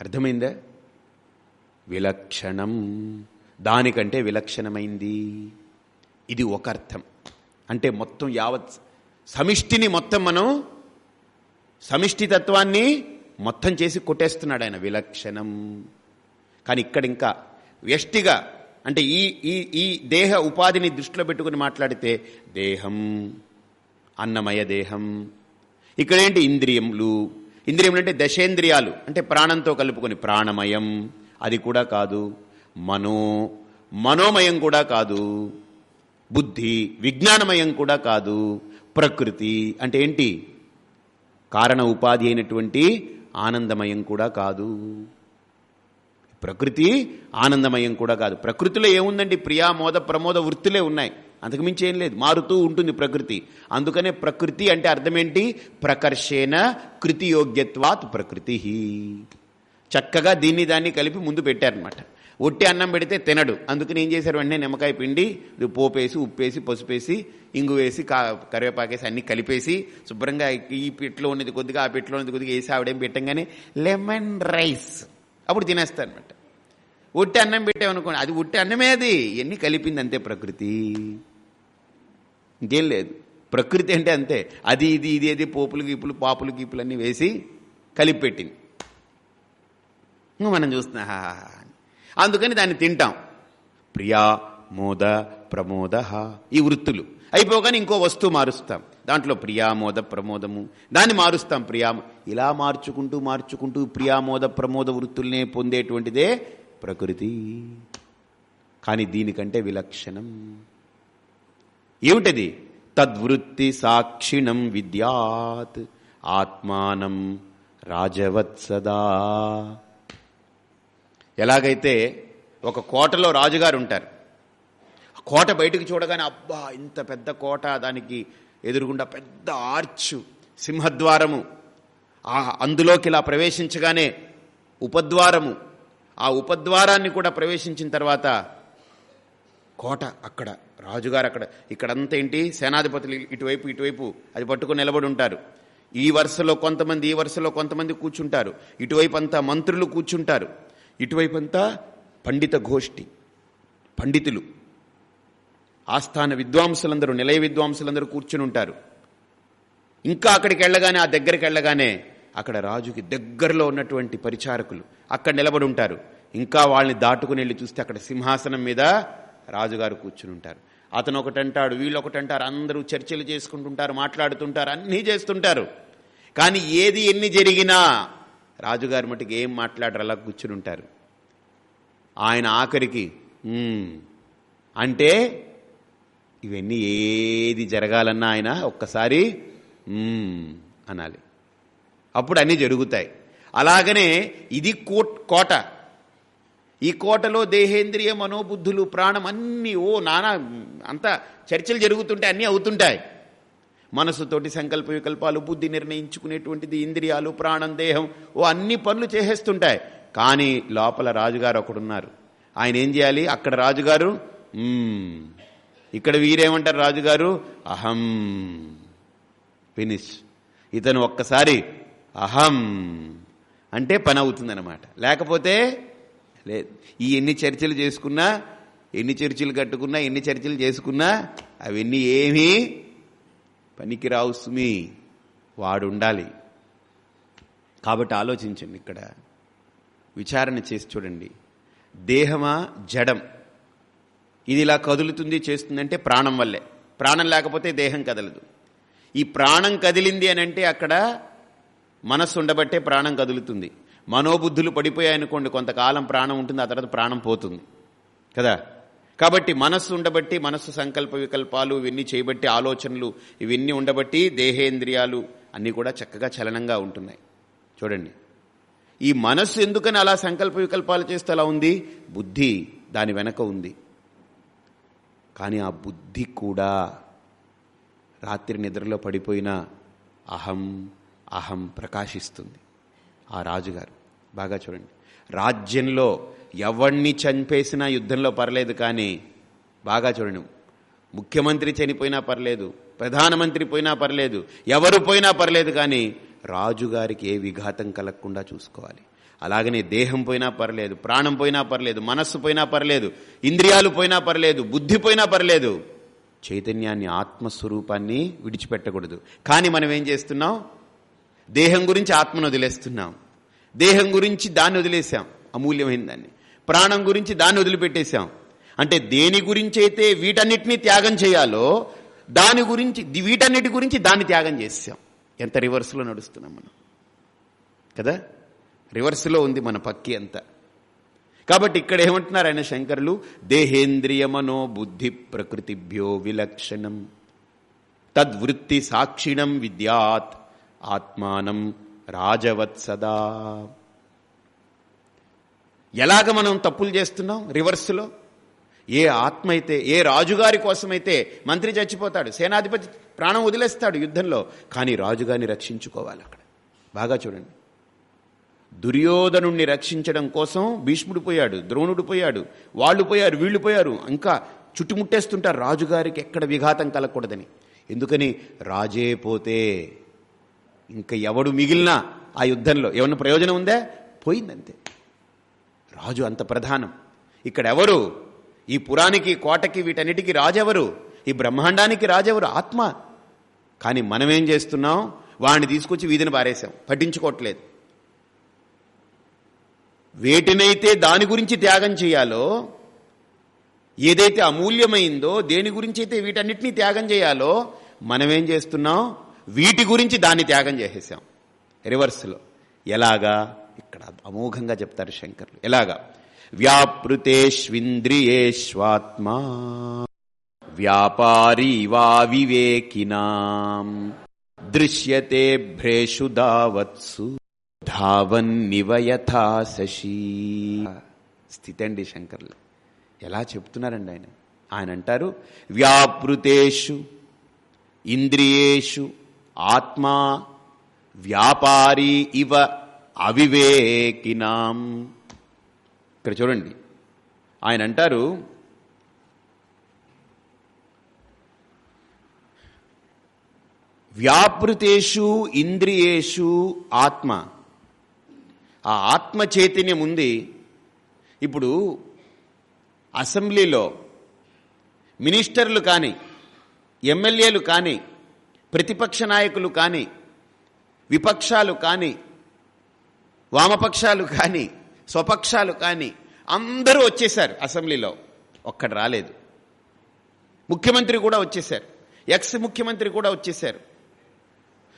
అర్థమైందా? విలక్షణం. దానికంటే విలక్షణమైంది. ఇది ఒక అర్థం. అంటే మొత్తం యావత్ సమిష్టిని మొత్తం మనం సమిష్టి తత్వాన్ని మొత్తం చేసి కొట్టేస్తున్నాడు ఆయన విలక్షణం. కానీ ఇక్కడ ఇంకా వ్యష్టిగా అంటే ఈ ఈ ఈ దేహ ఉపాధిని దృష్టిలో పెట్టుకుని మాట్లాడితే దేహం అన్నమయ దేహం. ఇక్కడేంటి ఇంద్రియములు? ఇంద్రియములు అంటే దశేంద్రియాలు అంటే ప్రాణంతో కలుపుకొని ప్రాణమయం అది కూడా కాదు. మనో మనోమయం కూడా కాదు. బుద్ధి విజ్ఞానమయం కూడా కాదు. ప్రకృతి అంటే ఏంటి? కారణ ఉపాధి అయినటువంటి ఆనందమయం కూడా కాదు. ప్రకృతి ఆనందమయం కూడా కాదు. ప్రకృతిలో ఏముందండి? ప్రియా మోద ప్రమోద వృత్తులే ఉన్నాయి. అంతకుమించి ఏం లేదు. మారుతూ ఉంటుంది ప్రకృతి. అందుకనే ప్రకృతి అంటే అర్థమేంటి? ప్రకర్షేణ కృతియోగ్యత్వాత్ ప్రకృతి. చక్కగా దీన్ని దాన్ని కలిపి ముందు పెట్టారనమాట ఒట్టి అన్నం పెడితే తినడు. అందుకని ఏం చేశారు? వెంటనే నిమ్మకాయ పిండి ఇది పోపేసి ఉప్పేసి పసుపేసి ఇంగు వేసి కా కరివేపాకేసి అన్ని కలిపేసి శుభ్రంగా ఈ పిట్లో ఉన్నది కొద్దిగా ఆ పిట్లో ఉన్నది కొద్దిగా వేసి ఆవిడేం పెట్టంగానే లెమన్ రైస్. అప్పుడు తినేస్తాను అనమాట ఒట్టి అన్నం పెట్టామనుకోండి అది ఒట్టి అన్నమే అది. ఎన్ని కలిపింది అంతే ప్రకృతి? ఇంకేం లేదు. ప్రకృతి అంటే అంతే. అది ఇది ఇది అది పోపులు గీపులు పాపులు గీపులు అన్నీ వేసి కలిపి పెట్టింది. మనం చూస్తున్నా అందుకని దాన్ని తింటాం. ప్రియా మోద ప్రమోద. ఈ వృత్తులు. అయిపోగానే ఇంకో వస్తువు మారుస్తాం. దాంట్లో ప్రియామోద ప్రమోదము. దాన్ని మారుస్తాం ప్రియా ఇలా మార్చుకుంటూ మార్చుకుంటూ ప్రియామోద ప్రమోద వృత్తుల్నే పొందేటువంటిదే ప్రకృతి. కానీ దీనికంటే విలక్షణం. ఏమిటది? తద్వృత్తి సాక్షిణం విద్యాత్. ఆత్మానం రాజవత్సదా. ఎలాగైతే ఒక కోటలో రాజుగారు ఉంటారు. ఆ కోట బయటకు చూడగానే అబ్బా ఇంత పెద్ద కోట దానికి ఎదురుగుండా పెద్ద ఆర్చు సింహద్వారము. ఆ అందులోకి ఇలా ప్రవేశించగానే ఉపద్వారము. ఆ ఉపద్వారాన్ని కూడా ప్రవేశించిన తర్వాత కోట అక్కడ రాజుగారు అక్కడ. ఇక్కడంతా ఏంటి? సేనాధిపతులు ఇటువైపు ఇటువైపు అది పట్టుకుని నిలబడి ఉంటారు. ఈ వరుసలో కొంతమంది ఈ వరుసలో కొంతమంది కూర్చుంటారు. ఇటువైపు అంతా మంత్రులు కూర్చుంటారు. ఇటువైపు అంతా పండిత గోష్ఠి పండితులు. ఆస్థాన విద్వాంసులందరూ నిలయ విద్వాంసులందరూ కూర్చుని ఉంటారు. ఇంకా అక్కడికి వెళ్ళగానే ఆ దగ్గరికి వెళ్ళగానే అక్కడ రాజుకి దగ్గరలో ఉన్నటువంటి పరిచారకులు అక్కడ నిలబడి ఉంటారు. ఇంకా వాళ్ళని దాటుకుని వెళ్ళి చూస్తే అక్కడ సింహాసనం మీద రాజుగారు కూర్చుని ఉంటారు. అతను ఒకటంటాడు వీళ్ళు ఒకటంటారు అందరూ చర్చలు చేసుకుంటుంటారు మాట్లాడుతుంటారు అన్నీ చేస్తుంటారు. కానీ ఏది ఎన్ని జరిగినా రాజుగారి మటుకు ఏం మాట్లాడరు అలా కూర్చుని ఉంటారు. ఆయన ఆఖరికి అంటే ఇవన్నీ ఏది జరగాలన్నా ఆయన ఒక్కసారి అనాలి. అప్పుడు అన్నీ జరుగుతాయి. అలాగనే ఇది కోట్ కోట. ఈ కోటలో దేహేంద్రియ మనోబుద్ధులు ప్రాణం అన్నీ ఓ నానా అంతా చర్చలు జరుగుతుంటే అన్నీ అవుతుంటాయి. మనసుతోటి సంకల్ప వికల్పాలు బుద్ధి నిర్ణయించుకునేటువంటిది ఇంద్రియాలు ప్రాణం దేహం ఓ అన్ని పనులు చేసేస్తుంటాయి. కానీ లోపల రాజుగారు ఒకడున్నారు. ఆయన ఏం చేయాలి? అక్కడ రాజుగారు ఇక్కడ వీరేమంటారు రాజుగారు? అహం ఫినిష్. ఇతను ఒక్కసారి అహం అంటే పని అవుతుందన్నమాట. లేకపోతే లేదు ఈ ఎన్ని చర్చలు చేసుకున్నా ఎన్ని చర్చలు కట్టుకున్నా ఎన్ని చర్చలు చేసుకున్నా అవన్నీ ఏమీ పనికిరావు సుమి వాడు ఉండాలి కాబట్టి ఆలోచించండి ఇక్కడ. విచారణ చేసి చూడండి. దేహమా జడం. ఇది ఇలా కదులుతుంది చేస్తుందంటే ప్రాణం వల్లే. ప్రాణం లేకపోతే దేహం కదలదు. ఈ ప్రాణం కదిలింది అని అంటే అక్కడ మనస్సు ఉండబట్టే ప్రాణం కదులుతుంది. మనోబుద్ధులు పడిపోయాయనుకోండి కొంతకాలం ప్రాణం ఉంటుంది ఆ తర్వాత ప్రాణం పోతుంది. కదా? కాబట్టి మనస్సు ఉండబట్టి మనస్సు సంకల్ప వికల్పాలు ఇవన్నీ చేయబట్టి ఆలోచనలు ఇవన్నీ ఉండబట్టి దేహేంద్రియాలు అన్నీ కూడా చక్కగా చలనంగా ఉంటున్నాయి. చూడండి. ఈ మనస్సు ఎందుకని అలా సంకల్ప వికల్పాలు చేస్తే అలా ఉంది? బుద్ధి దాని వెనక ఉంది. కానీ ఆ బుద్ధి కూడా రాత్రి నిద్రలో పడిపోయిన అహం అహం ప్రకాశిస్తుంది. ఆ రాజుగారు బాగా చూడండి. రాజ్యంలో ఎవరిని చంపేసినా యుద్ధంలో పర్లేదు కానీ బాగా చూడండి. ముఖ్యమంత్రి చనిపోయినా పర్లేదు ప్రధానమంత్రి పోయినా పర్లేదు ఎవరు పోయినా పర్లేదు కానీ రాజుగారికి ఏ విఘాతం కలగకుండా చూసుకోవాలి. అలాగనే దేహం పోయినా పర్లేదు ప్రాణం పోయినా పర్లేదు మనస్సు పోయినా పర్లేదు ఇంద్రియాలు పోయినా పర్లేదు బుద్ధి పోయినా పర్లేదు చైతన్యాన్ని ఆత్మస్వరూపాన్ని విడిచిపెట్టకూడదు. కానీ మనం ఏం చేస్తున్నాం? దేహం గురించి ఆత్మను వదిలేస్తున్నాం. దేహం గురించి దాన్ని వదిలేసాం. అమూల్యమైన దాన్ని. ప్రాణం గురించి దాన్ని వదిలిపెట్టేశాం. అంటే దేని గురించి అయితే వీటన్నిటినీ త్యాగం చేయాలో దాని గురించి వీటన్నిటి గురించి దాన్ని త్యాగం చేసాం ఎంత రివర్స్లో నడుస్తున్నాం మనం. కదా? రివర్స్లో ఉంది మన పక్కి అంతా. కాబట్టి ఇక్కడ ఏమంటున్నారు ఆయన శంకరులు? దేహేంద్రియ మనో బుద్ధి ప్రకృతిభ్యో విలక్షణం. తద్వృత్తి సాక్షిణం విద్యాత్ ఆత్మానం రాజవత్సదా. ఎలాగ మనం తప్పులు చేస్తున్నాం? రివర్స్లో? ఏ ఆత్మ అయితే ఏ రాజుగారి కోసమైతే మంత్రి చచ్చిపోతాడు సేనాధిపతి ప్రాణం వదిలేస్తాడు యుద్ధంలో కానీ రాజుగారిని రక్షించుకోవాలి అక్కడ. బాగా చూడండి. దుర్యోధను రక్షించడం కోసం భీష్ముడు పోయాడు ద్రోణుడు పోయాడు వాళ్ళు పోయారు వీళ్ళు పోయారు ఇంకా చుట్టుముట్టేస్తుంటారు రాజుగారికి ఎక్కడ విఘాతం కలగకూడదని. ఎందుకని? రాజే పోతే ఇంకా ఎవడు మిగిలినా ఆ యుద్ధంలో ఏమన్నా ప్రయోజనం ఉందా? పోయిందంతే. రాజు అంత ప్రధానం. ఇక్కడ ఎవరు ఈ పురానికి కోటకి వీటన్నిటికీ రాజెవరు? ఈ బ్రహ్మాండానికి రాజెవరు? ఆత్మ. కానీ మనమేం చేస్తున్నాం? వాడిని తీసుకొచ్చి వీధిని పారేశాం. పట్టించుకోవట్లేదు. వేటినైతే దాని గురించి త్యాగం చేయాలో ఏదైతే అమూల్యమైందో దేని గురించి అయితే వీటన్నిటినీ త్యాగం చేయాలో మనమేం చేస్తున్నాం? వీటి గురించి దాన్ని త్యాగం చేసేసాం రివర్స్లో. ఎలాగా? ఇక్కడ అమోఘంగా చెప్తారు శంకర్లు. ఎలాగా? వ్యాపృతేష్వింద్రియేష్వాత్మా వ్యాపారీ వా వివేకినా దృశ్యతే భ్రేషు దావత్సు ధావన్నివయథా శశీ. స్థితి అండి శంకర్లు. ఎలా చెప్తున్నారండి ఆయన? ఆయన అంటారు వ్యాపృతేషు ఇంద్రియేషు ఆత్మా వ్యాపారీ ఇవ అవివేకినాం. ఇక్కడ చూడండి. ఆయన అంటారు వ్యాపృతేషు ఇంద్రియేషు ఆత్మ. ఆ ఆత్మ చైతన్యం ఉంది. ఇప్పుడు అసెంబ్లీలో మినిస్టర్లు కానీ ఎమ్మెల్యేలు కానీ ప్రతిపక్ష నాయకులు కానీ విపక్షాలు కానీ వామపక్షాలు కానీ స్వపక్షాలు కానీ అందరూ వచ్చేశారు అసెంబ్లీలో. ఒక్కడు రాలేదు. ముఖ్యమంత్రి కూడా వచ్చేశారు. ఎక్స్ ముఖ్యమంత్రి కూడా వచ్చేశారు.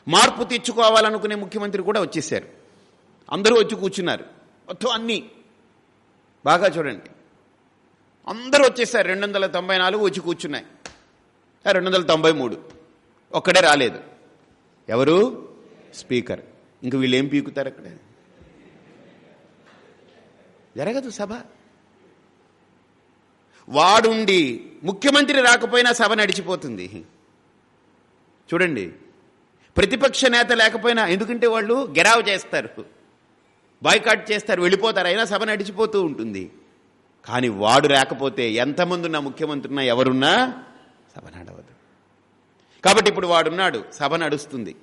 మార్పు తెచ్చుకోవాలనుకునే ముఖ్యమంత్రి కూడా వచ్చేశారు. అందరూ వచ్చి కూర్చున్నారు. మొత్తం అన్నీ. బాగా చూడండి. అందరూ వచ్చేసారు రెండు వందల తొంభై నాలుగు వచ్చి కూర్చున్నాయి. రెండు వందల తొంభై మూడు. ఒక్కడే రాలేదు. ఎవరు? స్పీకర్. ఇంక వీళ్ళు ఏం పీకుతారు అక్కడ? జరగదు సభ. వాడుండి ముఖ్యమంత్రి రాకపోయినా సభ నడిచిపోతుంది. చూడండి ప్రతిపక్ష నేత లేకపోయినా ఎందుకంటే వాళ్ళు గెరావ్ చేస్తారు. బాయ్కాట్ చేస్తారు వెళ్ళిపోతారు అయినా సభ నడిచిపోతూ ఉంటుంది. కానీ వాడు రాకపోతే ఎంతమంది ఉన్నా ముఖ్యమంత్రి ఉన్నా ఎవరున్నా సభ నడవదు. కాబట్టి ఇప్పుడు వాడున్నాడు సభ నడుస్తుంది.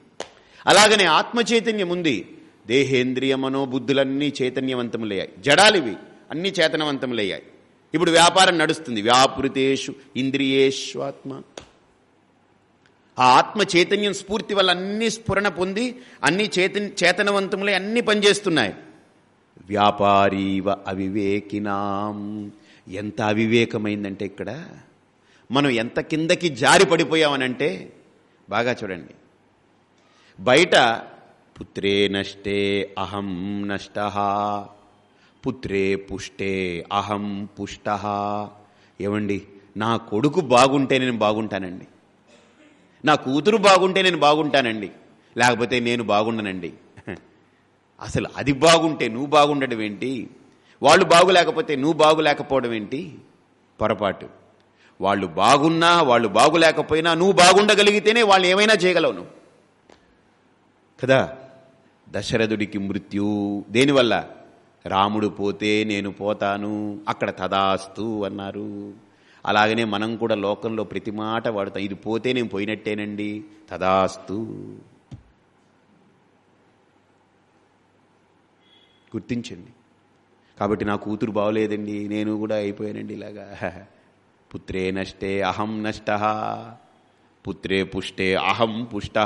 అలాగనే ఆత్మచైతన్యం ఉంది. దేహేంద్రియ మనోబుద్ధులన్నీ చైతన్యవంతములయ్యాయి. జడాలివి అన్ని చేతనవంతములయ్యాయి. ఇప్పుడు వ్యాపారం నడుస్తుంది. వ్యాపృతేషు ఇంద్రియేష్వాత్మ. ఆ ఆత్మ చైతన్యం స్ఫూర్తి వల్ల అన్ని స్ఫురణ పొంది అన్ని చేతన్ చేతనవంతములై అన్ని పనిచేస్తున్నాయి. వ్యాపారీవ అవివేకినాం. ఎంత అవివేకమైందంటే ఇక్కడ మనం ఎంత కిందకి జారి పడిపోయామనంటే బాగా చూడండి. బయట పుత్రే నష్టే అహం నష్ట పుత్రే పుష్టే అహం పుష్ట. ఏమండి నా కొడుకు బాగుంటే నేను బాగుంటానండి. నా కూతురు బాగుంటే నేను బాగుంటానండి. లేకపోతే నేను బాగుండనండి. అసలు అది బాగుంటే నువ్వు బాగుండడం ఏంటి? వాళ్ళు బాగులేకపోతే నువ్వు బాగులేకపోవడం ఏంటి? పొరపాటు. వాళ్ళు బాగున్నా వాళ్ళు బాగులేకపోయినా నువ్వు బాగుండగలిగితేనే వాళ్ళు ఏమైనా చేయగలవు నువ్వు. కదా? దశరథుడికి మృత్యు. దేనివల్ల? రాముడు పోతే నేను పోతాను. అక్కడ తదాస్తు అన్నారు. అలాగనే మనం కూడా లోకంలో ప్రతి మాట వాడుతాం. ఇది పోతే నేను పోయినట్టేనండి. తదాస్తు. గుర్తించండి. కాబట్టి నా కూతురు బాగోలేదండి నేను కూడా అయిపోయానండి ఇలాగా. పుత్రే నష్టే అహం నష్ట. పుత్రే పుష్టే అహం పుష్ట.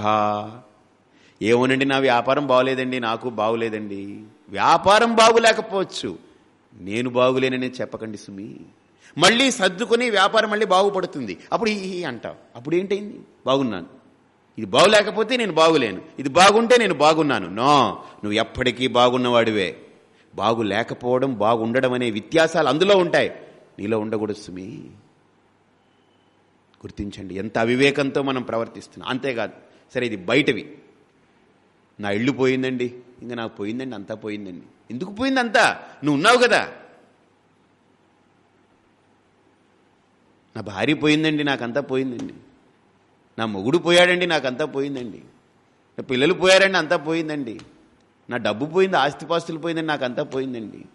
ఏమోనండి నా వ్యాపారం బాగోలేదండి నాకు బాగులేదండి. వ్యాపారం బాగులేకపోవచ్చు. నేను బాగులేనని చెప్పకండి సుమి. మళ్ళీ సర్దుకొని వ్యాపారం మళ్ళీ బాగుపడుతుంది. అప్పుడు ఈ అంటావు. అప్పుడు ఏంటైంది బాగున్నాను. ఇది బాగులేకపోతే నేను బాగులేను. ఇది బాగుంటే నేను బాగున్నాను. నో నువ్వు ఎప్పటికీ బాగున్నవాడివే. బాగులేకపోవడం బాగుండడం అనే వ్యత్యాసాలు అందులో ఉంటాయి. నీలో ఉండకూడదు సుమి. గుర్తించండి ఎంత అవివేకంతో మనం ప్రవర్తిస్తున్నాం. అంతేకాదు సరే ఇది బయటవి. నా ఇల్లు పోయిందండి. ఇంకా నాకు పోయిందండి అంతా పోయిందండి. ఎందుకు పోయింది అంతా నువ్వు ఉన్నావు కదా. నా భార్య పోయిందండి నాకంతా పోయిందండి. నా మొగుడు పోయాడండి నాకంతా పోయిందండి. నా పిల్లలు పోయారండి అంతా పోయిందండి. నా డబ్బు పోయింది ఆస్తిపాస్తులు పోయిందండి నాకంతా పోయిందండి.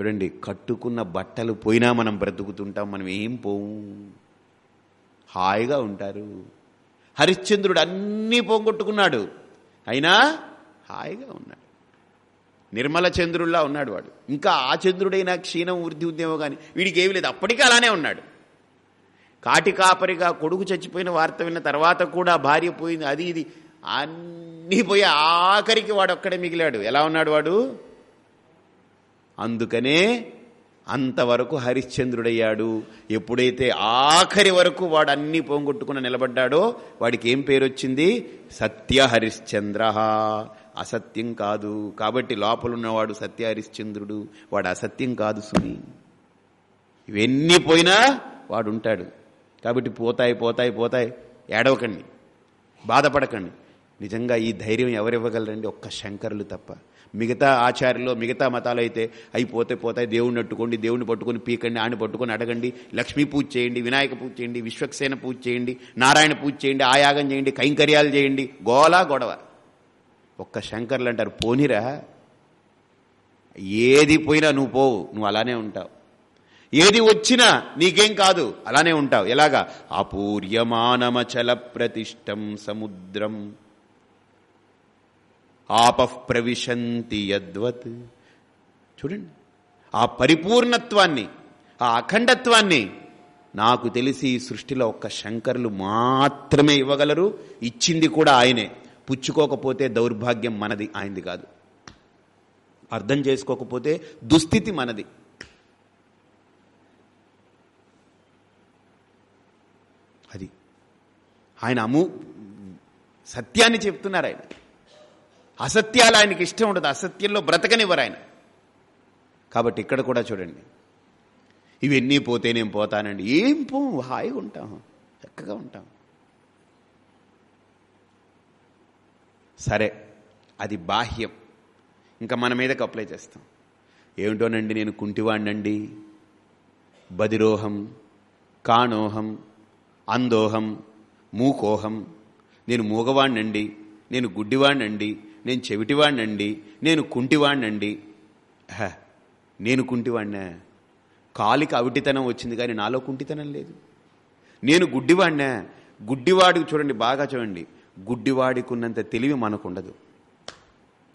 చూడండి కట్టుకున్న బట్టలు పోయినా మనం బ్రతుకుతుంటాం మనం ఏం పోము హాయిగా ఉంటారు. హరిశ్చంద్రుడు అన్నీ పోగొట్టుకున్నాడు. అయినా హాయిగా ఉన్నాడు. నిర్మల చంద్రుల్లా ఉన్నాడు వాడు. ఇంకా ఆ చంద్రుడైనా క్షీణం వృద్ధి ఉందేమో కానీ వీడికి ఏమి లేదు. అప్పటికీ అలానే ఉన్నాడు. కాటి కాపరిగా కొడుకు చచ్చిపోయిన వార్త విన్న తర్వాత కూడా భార్య పోయింది. అది ఇది. అన్నీ పోయి ఆఖరికి వాడు ఒక్కడే మిగిలాడు. ఎలా ఉన్నాడు వాడు? అందుకనే అంతవరకు హరిశ్చంద్రుడయ్యాడు. ఎప్పుడైతే ఆఖరి వరకు వాడు అన్ని పోంగొట్టుకుని నిలబడ్డాడో వాడికి ఏం పేరు వచ్చింది సత్య హరిశ్చంద్ర. అసత్యం కాదు. కాబట్టి లోపలున్నవాడు సత్య హరిశ్చంద్రుడు. వాడు అసత్యం కాదు సుని. ఇవన్నీ పోయినా వాడు ఉంటాడు కాబట్టి పోతాయి పోతాయి పోతాయి. ఏడవకండి. బాధపడకండి. నిజంగా ఈ ధైర్యం ఎవరివ్వగలరండి? ఒక్క శంకరులు తప్ప. మిగతా ఆచార్యులు మిగతా మతాలు అయితే అయిపోతే పోతాయి. దేవుణ్ణి అట్టుకోండి దేవుణ్ణి పట్టుకొని పీకండి ఆయన పట్టుకొని అడగండి. లక్ష్మీ పూజ చేయండి వినాయక పూజ చేయండి విశ్వక్సేన పూజ చేయండి నారాయణ పూజ చేయండి ఆయాగం చేయండి కైంకర్యాలు చేయండి. గోలా గొడవ. ఒక్క శంకర్లు అంటారు పోనిరా. ఏది పోయినా నువ్వు పోవు నువ్వు అలానే ఉంటావు. ఏది వచ్చినా నీకేం కాదు అలానే ఉంటావు. ఎలాగా? అపూర్యమానమచల ప్రతిష్టం సముద్రం. ఆపః ప్రవిశంతి యద్వత్. చూడండి ఆ పరిపూర్ణత్వాన్ని ఆ అఖండత్వాన్ని నాకు తెలిసి ఈ సృష్టిలో ఒక్క శంకరులు మాత్రమే ఇవ్వగలరు. ఇచ్చింది కూడా ఆయనే. పుచ్చుకోకపోతే దౌర్భాగ్యం మనది ఆయనది కాదు. అర్థం చేసుకోకపోతే దుస్థితి మనది. అది. ఆయన అము సత్యాన్ని చెప్తున్నారు ఆయన. అసత్యాలు ఆయనకి ఇష్టం ఉండదు. అసత్యంలో బ్రతకనివ్వరు ఆయన. కాబట్టి ఇక్కడ కూడా చూడండి. ఇవన్నీ పోతే నేను పోతానండి. ఏం పో హాయిగా ఉంటాం. చక్కగా ఉంటాం. సరే అది బాహ్యం. ఇంకా మన మీదకి అప్లై చేస్తాం. ఏమిటోనండి నేను కుంటివాణ్ణండి? బదిరోహం కాణోహం అందోహం మూకోహం. నేను మూగవాణ్ణండి నేను గుడ్డివాణ్ణండి నేను చెవిటివాణ్ణండి నేను కుంటివాణ్ణండి. హ, నేను కుంటివాణ్ణా? కాలికి అవిటితనం వచ్చింది కానీ నాలో కుంటితనం లేదు. నేను గుడ్డివాణ్ణా? గుడ్డివాడికి చూడండి బాగా చూడండి. గుడ్డివాడికి ఉన్నంత తెలివి మనకుండదు.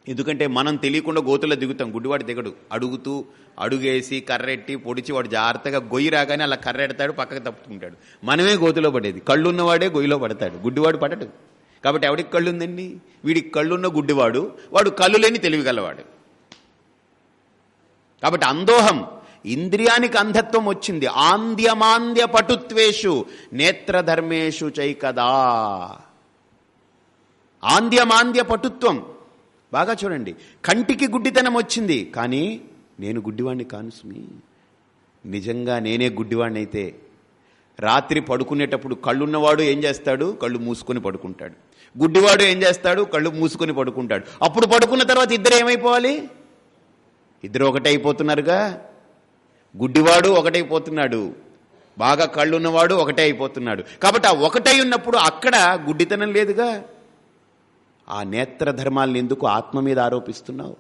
ఎందుకంటే మనం తెలియకుండా గోతులో దిగుతాం గుడ్డివాడు దిగడు. అడుగుతూ అడుగేసి కర్రెట్టి పొడిచి వాడు జాగ్రత్తగా గొయ్యి రాగానే అలా కర్రెడతాడు పక్కకు తప్పుకుంటాడు మనమే గోతులో పడేది. కళ్ళున్నవాడే గొయ్యిలో పడతాడు. గుడ్డివాడు పడడు. కాబట్టి ఎవడికి కళ్ళు ఉందండి వీడికి కళ్ళున్న గుడ్డివాడు వాడు కళ్ళు లేని తెలివి గలవాడు కాబట్టి అందోహం ఇంద్రియానికి అంధత్వం వచ్చింది. ఆంద్యమాంద్య పటుత్వేషు నేత్రధర్మేషు చైకదా. ఆంద్యమాంద్య పటుత్వం. బాగా చూడండి కంటికి గుడ్డితనం వచ్చింది. కానీ నేను గుడ్డివాణ్ణి కాను స్మి. నిజంగా నేనే గుడ్డివాణ్ణి అయితే రాత్రి పడుకునేటప్పుడు కళ్ళున్నవాడు ఏం చేస్తాడు? కళ్ళు మూసుకొని పడుకుంటాడు. గుడ్డివాడు ఏం చేస్తాడు? కళ్ళు మూసుకొని పడుకుంటాడు. అప్పుడు పడుకున్న తర్వాత ఇద్దరు ఏమైపోవాలి? ఇద్దరు ఒకటే అయిపోతున్నారుగా గుడ్డివాడు ఒకటైపోతున్నాడు. బాగా కళ్ళున్నవాడు ఒకటే అయిపోతున్నాడు కాబట్టి ఆ ఒకటై ఉన్నప్పుడు అక్కడ గుడ్డితనం లేదుగా. ఆ నేత్ర ధర్మాలను ఎందుకు ఆత్మ మీద ఆరోపిస్తున్నావు?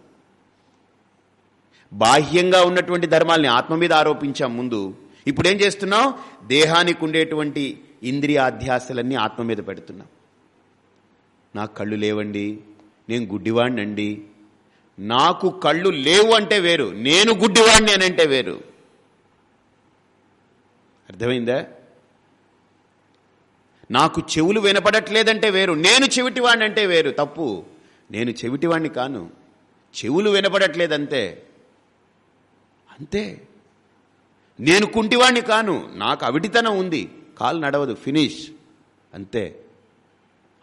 బాహ్యంగా ఉన్నటువంటి ధర్మాల్ని ఆత్మ మీద ఆరోపించాం ముందు. ఇప్పుడేం చేస్తున్నావు? దేహానికి ఉండేటువంటి ఇంద్రియాధ్యాసలన్నీ ఆత్మ మీద పెడుతున్నాం నాకు కళ్ళు లేవండి నేను గుడ్డివాణ్ణండి. నాకు కళ్ళు లేవు అంటే వేరు నేను గుడ్డివాణ్ణి అని అంటే వేరు. అర్థమైందా? నాకు చెవులు వినపడట్లేదంటే వేరు నేను చెవిటివాణ్ణి అంటే వేరు. తప్పు నేను చెవిటివాణ్ణి కాను చెవులు వినపడట్లేదంతే. అంతే. నేను కుంటివాణ్ణి కాను నాకు అవిటితనం ఉంది కాలు నడవదు ఫినిష్. అంతే.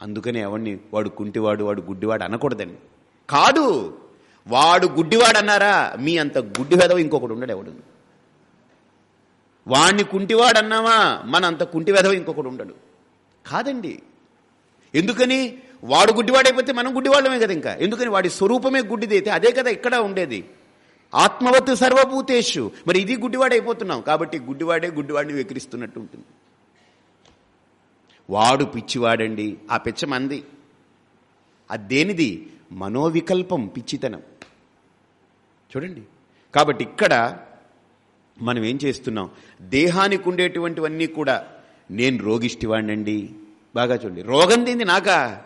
అందుకనే ఎవడిని వాడు కుంటివాడు వాడు గుడ్డివాడు అనకూడదండి. కాదు! వాడు గుడ్డివాడు అన్నారా మీ అంత గుడ్డి వెదవ ఇంకొకడు ఉండడు ఎవడు. వాణ్ణి కుంటివాడు అన్నావా మన అంత కుంటి వెదవ ఇంకొకడు ఉండడు. కాదండి. ఎందుకని? వాడు గుడ్డివాడైపోతే మనం గుడ్డివాళ్ళమే కదా ఇంకా. ఎందుకని? వాడి స్వరూపమే గుడ్డిదైతే అదే కదా ఇక్కడ ఉండేది. ఆత్మవత్తు సర్వభూతేషు. మరి ఇది గుడ్డివాడైపోతున్నాం. కాబట్టి గుడ్డివాడే గుడ్డివాడిని వెక్కిరిస్తున్నట్టు ఉంటుంది. వాడు పిచ్చివాడండి. ఆ పిచ్చ మంది. అది దేనిది? మనోవికల్పం పిచ్చితనం. చూడండి. కాబట్టి ఇక్కడ మనం ఏం చేస్తున్నాం? దేహానికి ఉండేటువంటివన్నీ కూడా నేను రోగిష్టివాడినండి బాగా చూడండి. రోగం దేంది నాకా?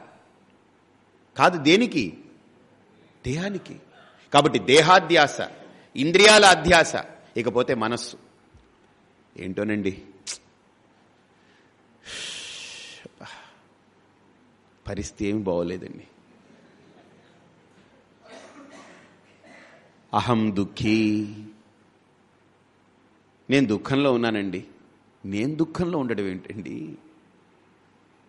కాదు దేనికి? దేహానికి. కాబట్టి దేహాధ్యాస ఇంద్రియాల అధ్యాస ఇకపోతే మనస్సు. ఏంటోనండి? పరిస్థితి ఏమి బాగోలేదండి. అహం దుఃఖీ. నేను దుఃఖంలో ఉన్నానండి. నేను దుఃఖంలో ఉండడం ఏంటండి?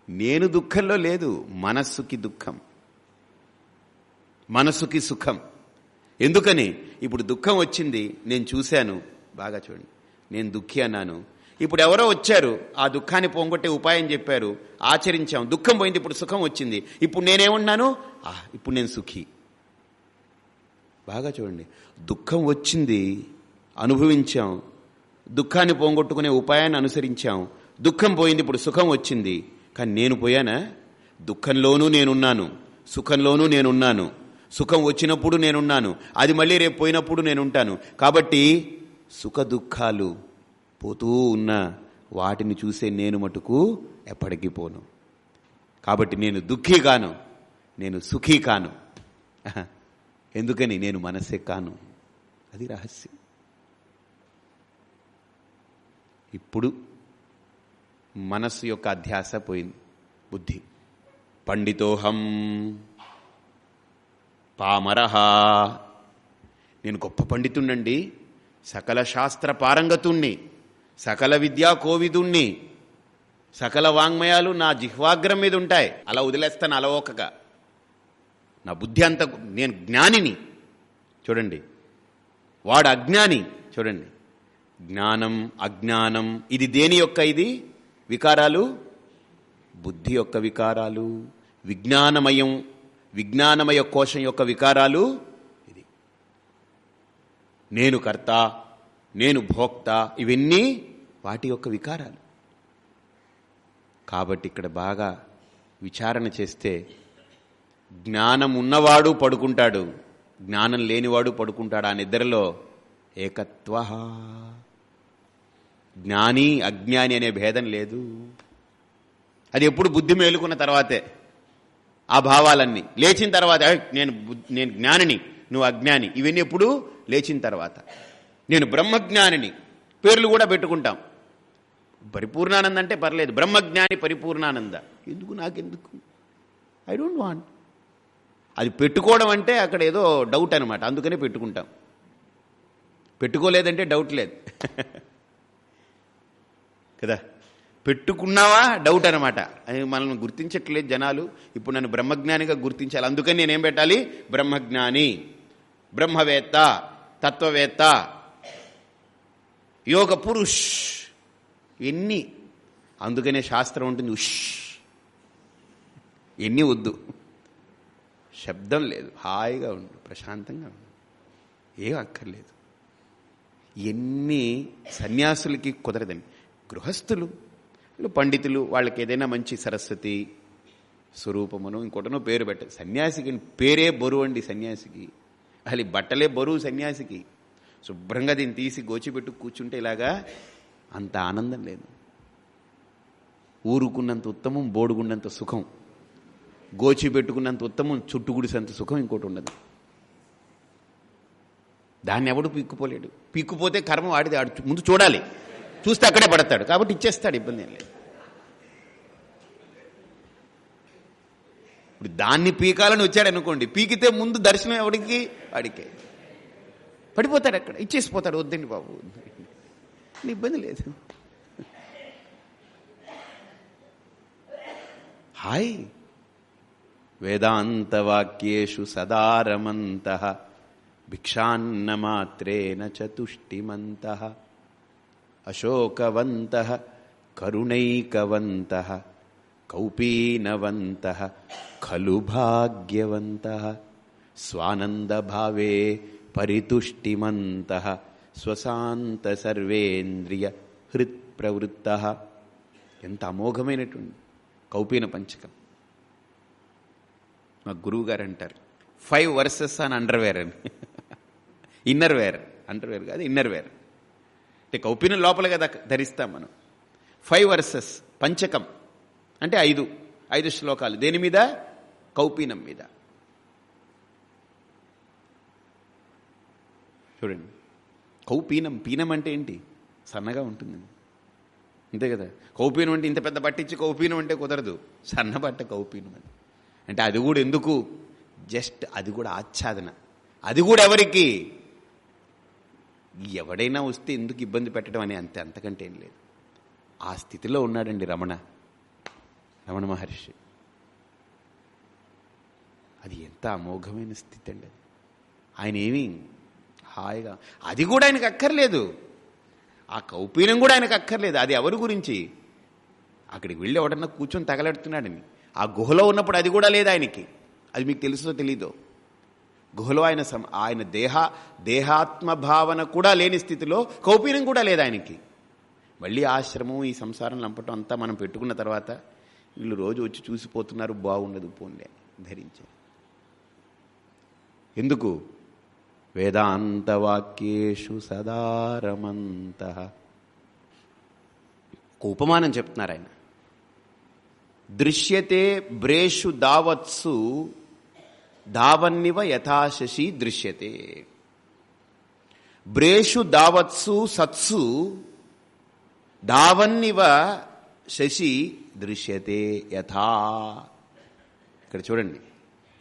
నేను దుఃఖంలో లేదు మనస్సుకి దుఃఖం. మనసుకి సుఖం. ఎందుకని? ఇప్పుడు దుఃఖం వచ్చింది నేను చూశాను. బాగా చూడండి. నేను దుఃఖి అన్నాను. ఇప్పుడు ఎవరో వచ్చారు ఆ దుఃఖాన్ని పోగొట్టే ఉపాయం చెప్పారు ఆచరించాం దుఃఖం పోయింది ఇప్పుడు సుఖం వచ్చింది. ఇప్పుడు నేనేమున్నాను? ఆ ఇప్పుడు నేను సుఖి. బాగా చూడండి. దుఃఖం వచ్చింది అనుభవించాం దుఃఖాన్ని పోగొట్టుకునే ఉపాయాన్ని అనుసరించాం దుఃఖం పోయింది ఇప్పుడు సుఖం వచ్చింది. కానీ నేను పోయానా? దుఃఖంలోనూ నేనున్నాను సుఖంలోనూ నేనున్నాను సుఖం వచ్చినప్పుడు నేనున్నాను అది మళ్ళీ రేపు పోయినప్పుడు నేనుంటాను. కాబట్టి సుఖ దుఃఖాలు పోతూ ఉన్న వాటిని చూసే నేను మటుకు ఎప్పటికీ పోను. కాబట్టి నేను దుఃఖీ కాను. నేను సుఖీ కాను. ఎందుకని? నేను మనస్సే కాను. అది రహస్యం. ఇప్పుడు మనస్సు యొక్క అధ్యాస పోయింది. బుద్ధి. పండితోహం. పామరహ నేను గొప్ప పండితుండండి సకల శాస్త్ర పారంగతుణ్ణి. సకల విద్యా కోవిదుణ్ణి. సకల వాంగ్మయాలు నా జిహ్వాగ్రం మీద ఉంటాయి అలా వదిలేస్తాను అలవోకగా. నా బుద్ధి అంత నేను జ్ఞానిని. చూడండి. వాడు అజ్ఞాని. చూడండి. జ్ఞానం అజ్ఞానం. ఇది దేని యొక్క ఇది? వికారాలు? బుద్ధి యొక్క వికారాలు. విజ్ఞానమయం విజ్ఞానమయ కోశం యొక్క వికారాలు. ఇది. నేను కర్త నేను భోక్త. ఇవన్నీ వాటి యొక్క వికారాలు. కాబట్టి ఇక్కడ బాగా విచారణ చేస్తే జ్ఞానం ఉన్నవాడు పడుకుంటాడు. జ్ఞానం లేనివాడు పడుకుంటాడు ఆ నిద్రలో ఏకత్వ. జ్ఞాని అజ్ఞాని అనే భేదం లేదు. అది ఎప్పుడు బుద్ధి మేలుకున్న తర్వాతే. ఆ భావాలన్నీ. లేచిన తర్వాత నేను నేను జ్ఞానిని నువ్వు అజ్ఞాని. ఇవన్నీ ఎప్పుడు లేచిన తర్వాత. నేను బ్రహ్మజ్ఞానిని. పేర్లు కూడా పెట్టుకుంటాం. పరిపూర్ణానంద అంటే పర్లేదు. బ్రహ్మజ్ఞాని పరిపూర్ణానంద. ఎందుకు నాకెందుకు? ఐ డోంట్ వాంట్ అది పెట్టుకోవడం అంటే అక్కడ ఏదో డౌట్ అనమాట అందుకనే పెట్టుకుంటాం. పెట్టుకోలేదంటే డౌట్ లేదు. కదా? పెట్టుకున్నావా? డౌట్ అనమాట అది మనల్ని గుర్తించట్లేదు జనాలు. ఇప్పుడు నన్ను బ్రహ్మజ్ఞానిగా గుర్తించాలి. అందుకని నేనేం పెట్టాలి? బ్రహ్మజ్ఞాని. బ్రహ్మవేత్త తత్వవేత్త యోగ పురుష్. ఎన్ని? అందుకనే శాస్త్రం ఉంటుంది ఉష్. ఎన్ని వద్దు. శబ్దం లేదు. హాయిగా ఉండు. ప్రశాంతంగా ఉండు. ఏం అక్కర్లేదు. ఎన్ని సన్యాసులకి కుదరదని గృహస్థులు పండితులు వాళ్ళకి ఏదైనా మంచి సరస్వతి స్వరూపమును ఇంకోటనో పేరు పెట్ట సన్యాసికి పేరే బరువు అండి సన్యాసికి. అసలు బట్టలే బరువు సన్యాసికి. శుభ్రంగా దీన్ని తీసి గోచిపెట్టు కూర్చుంటే ఇలాగా అంత ఆనందం లేదు. ఊరుకున్నంత ఉత్తమం బోడుకున్నంత సుఖం. గోచి పెట్టుకున్నంత ఉత్తమం చుట్టుగుడిసేంత సుఖం ఇంకోటి ఉండదు. దాన్ని ఎవడు పీక్కుపోలేడు. పీక్కుపోతే కర్మ వాడిది ఆడు ముందు చూడాలి. చూస్తే అక్కడే పడతాడు. కాబట్టి ఇచ్చేస్తాడు ఇబ్బంది ఏం లేదు. ఇప్పుడు దాన్ని పీకాలని వచ్చాడు అనుకోండి పీకితే ముందు దర్శనం ఎవడికి? వాడికే. పడిపోతాడు అక్కడ. ఇచ్చేసిపోతాడు వద్దండి బాబు. ఇబ్బంది లేదు. హాయ్. వేదాంతవాక్యేషు సదారమంత. భిక్షాన్నమాత్రేణ చతుష్టిమంత. అశోకవంత కరుణైకవంత కౌపీనవంత ఖలు భాగ్యవంత. స్వానందభావే పరితుష్టిమంత స్వశాంత సర్వేంద్రియ హృత్ప్రవృత్త. ఎంత అమోఘమైనటువంటి కౌపీన పంచకం. మా గురువు గారు అంటారు ఫైవ్ వర్సెస్ అని. అండర్వేర్ అని ఇన్నర్ వేర్ అండర్వేర్ కాదు ఇన్నర్ వేర్ అంటే కౌపీనం లోపల కదా ధరిస్తాం మనం. ఫైవ్ వర్సెస్ పంచకం. అంటే ఐదు ఐదు శ్లోకాలు. దేని మీద? కౌపీనం మీద. చూడండి. కౌపీనం పీనం అంటే ఏంటి? సన్నగా ఉంటుంది. అంతే కదా? కౌపీనం అంటే ఇంత పెద్ద పట్టించి కౌపీనం అంటే కుదరదు. సన్న బట్ట కౌపీనం అని అంటే అది కూడా ఎందుకు? జస్ట్ అది కూడా ఆచ్ఛాదన. అది కూడా ఎవరికి? ఎవడైనా వస్తే ఎందుకు ఇబ్బంది పెట్టడం అని అంతే అంతకంటే ఏం లేదు. ఆ స్థితిలో ఉన్నాడండి రమణ. రమణ మహర్షి. అది ఎంత అమోఘమైన స్థితి అండి ఆయన ఏమీ హాయిగా. అది కూడా ఆయనకు అక్కర్లేదు. ఆ కౌపీనం కూడా ఆయనకు అక్కర్లేదు. అది ఎవరి గురించి? అక్కడికి వెళ్ళి ఎవడన్నా కూర్చొని తగలెడుతున్నాడని ఆ గుహలో ఉన్నప్పుడు అది కూడా లేదు ఆయనకి. అది మీకు తెలుసో తెలీదో? గుహలో ఆయన ఆయన దేహ దేహాత్మ భావన కూడా లేని స్థితిలో కౌపీనం కూడా లేదు ఆయనకి. మళ్ళీ ఆశ్రమం ఈ సంసారం లంపటం అంతా మనం పెట్టుకున్న తర్వాత వీళ్ళు రోజు వచ్చి చూసిపోతున్నారు బాగుండదు పోన్లే ధరించే ఎందుకు? వేదాంతవాక్యేషు సదారమంత. ఒక ఉపమానం చెప్తున్నారు ఆయన. దృశ్యతే బ్రేషు దావత్సు దావన్నివ యథాశశి దృశ్యతే. బ్రేషు దావత్సు సత్సు దావన్నివ శశి దృశ్యతే యథా. ఇక్కడ చూడండి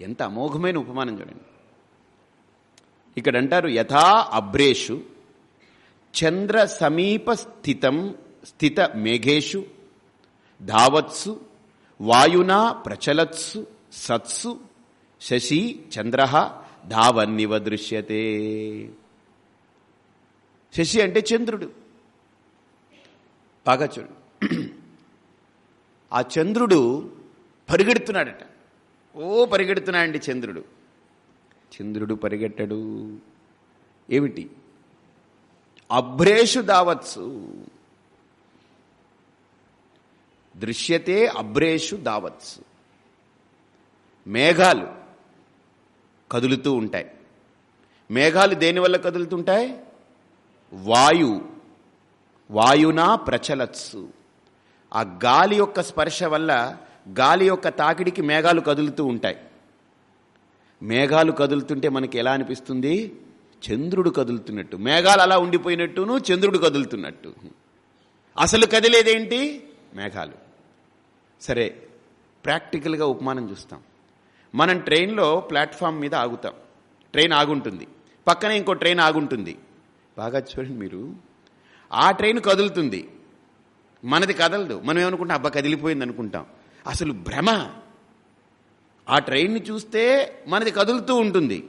ఎంత అమోఘమైన ఉపమానం చూడండి. ఇక్కడ అంటారు యథా అబ్రేషు చంద్ర సమీప స్థితం స్థిత మేఘేషు ధావత్సు వాయునా ప్రచలత్సు సత్సు శశి చంద్ర ధావన్నివ దృశ్యతే. శశి అంటే చంద్రుడు. బాగా చూడు ఆ చంద్రుడు పరిగెడుతున్నాడట. ఓ పరిగెడుతున్నాడండి చంద్రుడు. చంద్రుడు పరిగెట్టడు. ఏమిటి? అభ్రేషు దావత్సు. దృశ్యతే అభ్రేషు దావత్సు. మేఘాలు కదులుతూ ఉంటాయి. మేఘాలు దేనివల్ల కదులుతుంటాయి? వాయు వాయునా ప్రచలత్సు. ఆ గాలి యొక్క స్పర్శ వల్ల గాలి యొక్క తాకిడికి మేఘాలు కదులుతూ ఉంటాయి. మేఘాలు కదులుతుంటే మనకి ఎలా అనిపిస్తుంది? చంద్రుడు కదులుతున్నట్టు. మేఘాలు అలా ఉండిపోయినట్టును చంద్రుడు కదులుతున్నట్టు. అసలు కదిలేదేంటి? మేఘాలు. సరే ప్రాక్టికల్గా ఉపమానం చూస్తాం. మనం ట్రైన్లో ప్లాట్ఫామ్ మీద ఆగుతాం. ట్రైన్ ఆగుంటుంది. పక్కనే ఇంకో ట్రైన్ ఆగుంటుంది. బాగా చూడండి మీరు. ఆ ట్రైన్ కదులుతుంది. మనది కదలదు. మనం ఏమనుకుంటాం? అబ్బా కదిలిపోయింది అనుకుంటాం అసలు భ్రమ! ఆ ట్రైన్ని చూస్తే మనది కదులుతూ ఉంటుంది.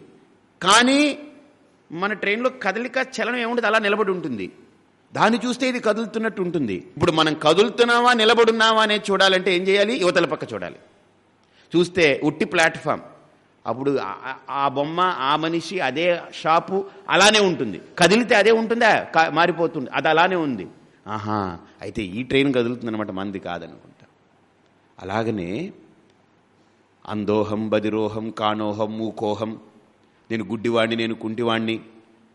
కానీ మన ట్రైన్లో కదలిక చలనం ఏముంటుంది అలా నిలబడి ఉంటుంది. దాన్ని చూస్తే ఇది కదులుతున్నట్టు ఉంటుంది. ఇప్పుడు మనం కదులుతున్నావా నిలబడున్నావా అనేది చూడాలంటే ఏం చేయాలి? యువతల పక్క చూడాలి. చూస్తే ఉట్టి ప్లాట్ఫామ్. అప్పుడు ఆ- బొమ్మ ఆ మనిషి అదే షాపు అలానే ఉంటుంది. కదిలితే అదే ఉంటుందా? కా- మారిపోతుంది. అది అలానే ఉంది. ఆహా అయితే ఈ ట్రైన్ కదులుతుందన్నమాట మంది కాదనుకుంటా. అలాగనే అందోహం బదిరోహం కానోహం మూకోహం. నేను గుడ్డివాణ్ణి నేను కుంటివాణ్ణి.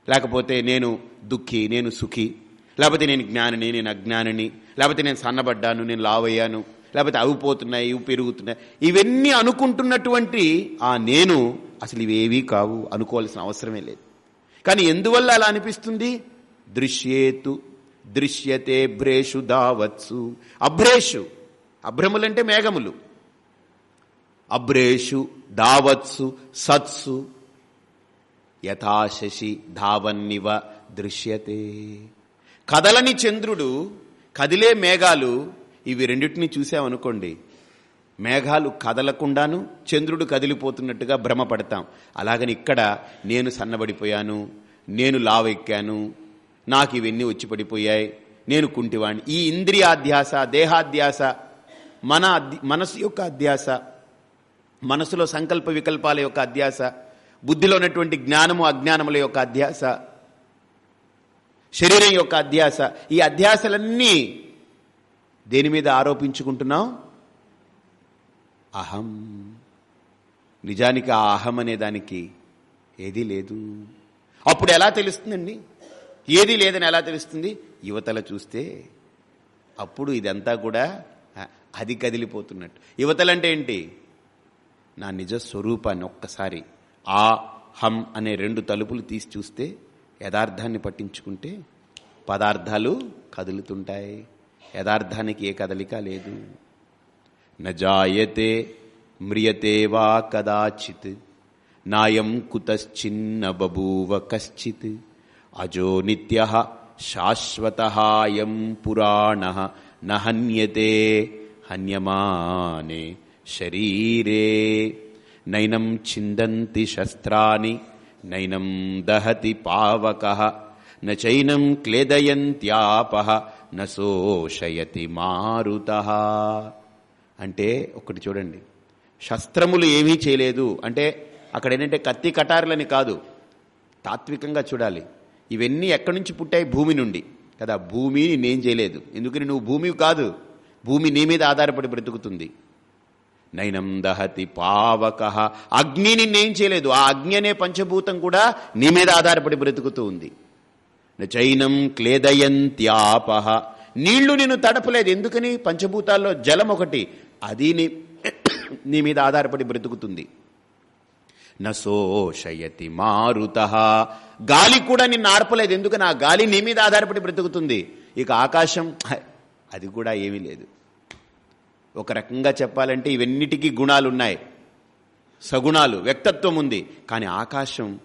లేకపోతే నేను దుఃఖి నేను సుఖి. లేకపోతే నేను జ్ఞానిని నేను అజ్ఞానిని. లేకపోతే నేను సన్నబడ్డాను నేను లావయ్యాను. లేకపోతే అవి పోతున్నాయి ఇవి పెరుగుతున్నాయి. ఇవన్నీ అనుకుంటున్నటువంటి ఆ నేను అసలు ఇవేవీ కావు అనుకోవాల్సిన అవసరమే లేదు. కానీ ఎందువల్ల అలా అనిపిస్తుంది? దృశ్యేతు దృశ్యతే భ్రేషు దావత్సు. అభ్రేషు అభ్రములంటే మేఘములు. అబ్రేషు దావత్సు సత్సు యథాశశి ధావన్నివ దృశ్యతే. కదలని చంద్రుడు కదిలే మేఘాలు ఇవి రెండింటిని చూసామనుకోండి. మేఘాలు కదలకుండాను చంద్రుడు కదిలిపోతున్నట్టుగా భ్రమపడతాం. అలాగని ఇక్కడ నేను సన్నబడిపోయాను నేను లావెక్కాను నాకు ఇవన్నీ వచ్చి పడిపోయాయి నేను కుంటివాణ్ణి. ఈ ఇంద్రియాధ్యాస దేహాధ్యాస మన మనసు యొక్క అధ్యాస మనసులో సంకల్ప వికల్పాల యొక్క అధ్యాస బుద్ధిలో ఉన్నటువంటి జ్ఞానము అజ్ఞానముల యొక్క అధ్యాస శరీరం యొక్క అధ్యాస ఈ అధ్యాసలన్నీ దేని మీద ఆరోపించుకుంటున్నాం అహం. నిజానికి ఆ అహం అనే దానికి ఏదీ లేదు. అప్పుడు ఎలా తెలుస్తుందండి? ఏదీ లేదని ఎలా తెలుస్తుంది? యువతల చూస్తే అప్పుడు ఇదంతా కూడా అది కదిలిపోతున్నట్టు. యువతలంటే ఏంటి? నా నిజ స్వరూపాన్ని ఒక్కసారి ఆ హం అనే రెండు తలుపులు తీసి చూస్తే యథార్థాన్ని పట్టించుకుంటే పదార్థాలు కదులుతుంటాయి. యథార్థానికి ఏ కదలిక లేదు. నజాయతే మ్రియతే వా కదాచిత్. నాయం కుతశ్చిన్న బభూవ కశ్చిత్. అజో నిత్య శాశ్వతయం పురాణ నహన్యతే హన్యమానే శరీరే. నైనం చిందంతి శస్త్రాని నైనం దహతి పావక నైనం క్లేదయంత్యాప నోషయతి మారుత. అంటే ఒకటి చూడండి. శస్త్రములు ఏమీ చేయలేదు. అంటే అక్కడ ఏంటంటే కత్తి కటారులని కాదు. తాత్వికంగా చూడాలి. ఇవన్నీ ఎక్కడి నుంచి పుట్టాయి? భూమి నుండి. కదా భూమిని నేను చేయలేదు. ఎందుకని? నువ్వు భూమి కాదు. భూమి నీ మీద ఆధారపడి బ్రతుకుతుంది. నైనం దహతి పావక. అగ్ని నిన్నేం చేయలేదు. ఆ అగ్ని అనే పంచభూతం కూడా నీ మీద ఆధారపడి బ్రతుకుతూ ఉంది. చైనం క్లేదయంత్యాపహ నీళ్ళు నిన్ను తడపలేదు. ఎందుకని? పంచభూతాల్లో జలం ఒకటి. అది నీ నీ మీద ఆధారపడి బ్రతుకుతుంది. నశోషయతి మారుత. గాలి కూడా నిన్ను ఆర్పలేదు. ఎందుకని? ఆ గాలి నీ మీద ఆధారపడి బ్రతుకుతుంది. ఇక ఆకాశం అది కూడా ఏమీ లేదు. ఒక రకంగా చెప్పాలంటే ఇవన్నిటికీ గుణాలు ఉన్నాయి సగుణాలు వ్యక్తత్వం ఉంది. కానీ ఆకాశం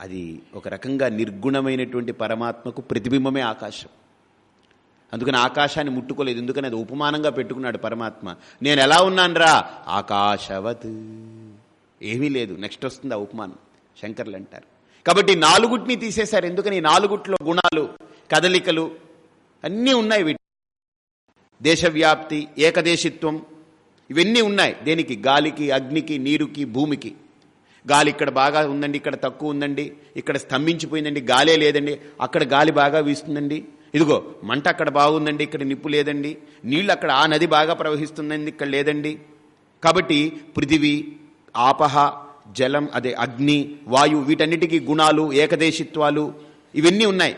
అది ఒక రకంగా నిర్గుణమైనటువంటి పరమాత్మకు ప్రతిబింబమే ఆకాశం. అందుకని ఆకాశాన్ని ముట్టుకోలేదు. ఎందుకని అది ఉపమానంగా పెట్టుకున్నాడు పరమాత్మ. నేను ఎలా ఉన్నానురా? ఆకాశవత్. ఏమీ లేదు. నెక్స్ట్ వస్తుంది ఆ ఉపమానం. శంకర్లు అంటారు. కాబట్టి నాలుగుట్ని నాలుగుటిని తీసేశారు. ఎందుకని ఈ నాలుగుట్లో గుణాలు కదలికలు అన్నీ ఉన్నాయి వీటి దేశవ్యాప్తి ఏకదేశిత్వం ఇవన్నీ ఉన్నాయి. దేనికి? గాలికి అగ్నికి నీరుకి భూమికి. గాలి ఇక్కడ బాగా ఉందండి ఇక్కడ తక్కువ ఉందండి ఇక్కడ స్తంభించిపోయిందండి గాలే లేదండి అక్కడ గాలి బాగా వీస్తుందండి. ఇదిగో మంట అక్కడ బాగుందండి ఇక్కడ నిప్పు లేదండి నీళ్ళు అక్కడ ఆ నది బాగా ప్రవహిస్తుందండి ఇక్కడ లేదండి. కాబట్టి పృథివీ ఆపహ జలం అదే అగ్ని వాయు వీటన్నిటికీ గుణాలు ఏకదేశిత్వాలు ఇవన్నీ ఉన్నాయి.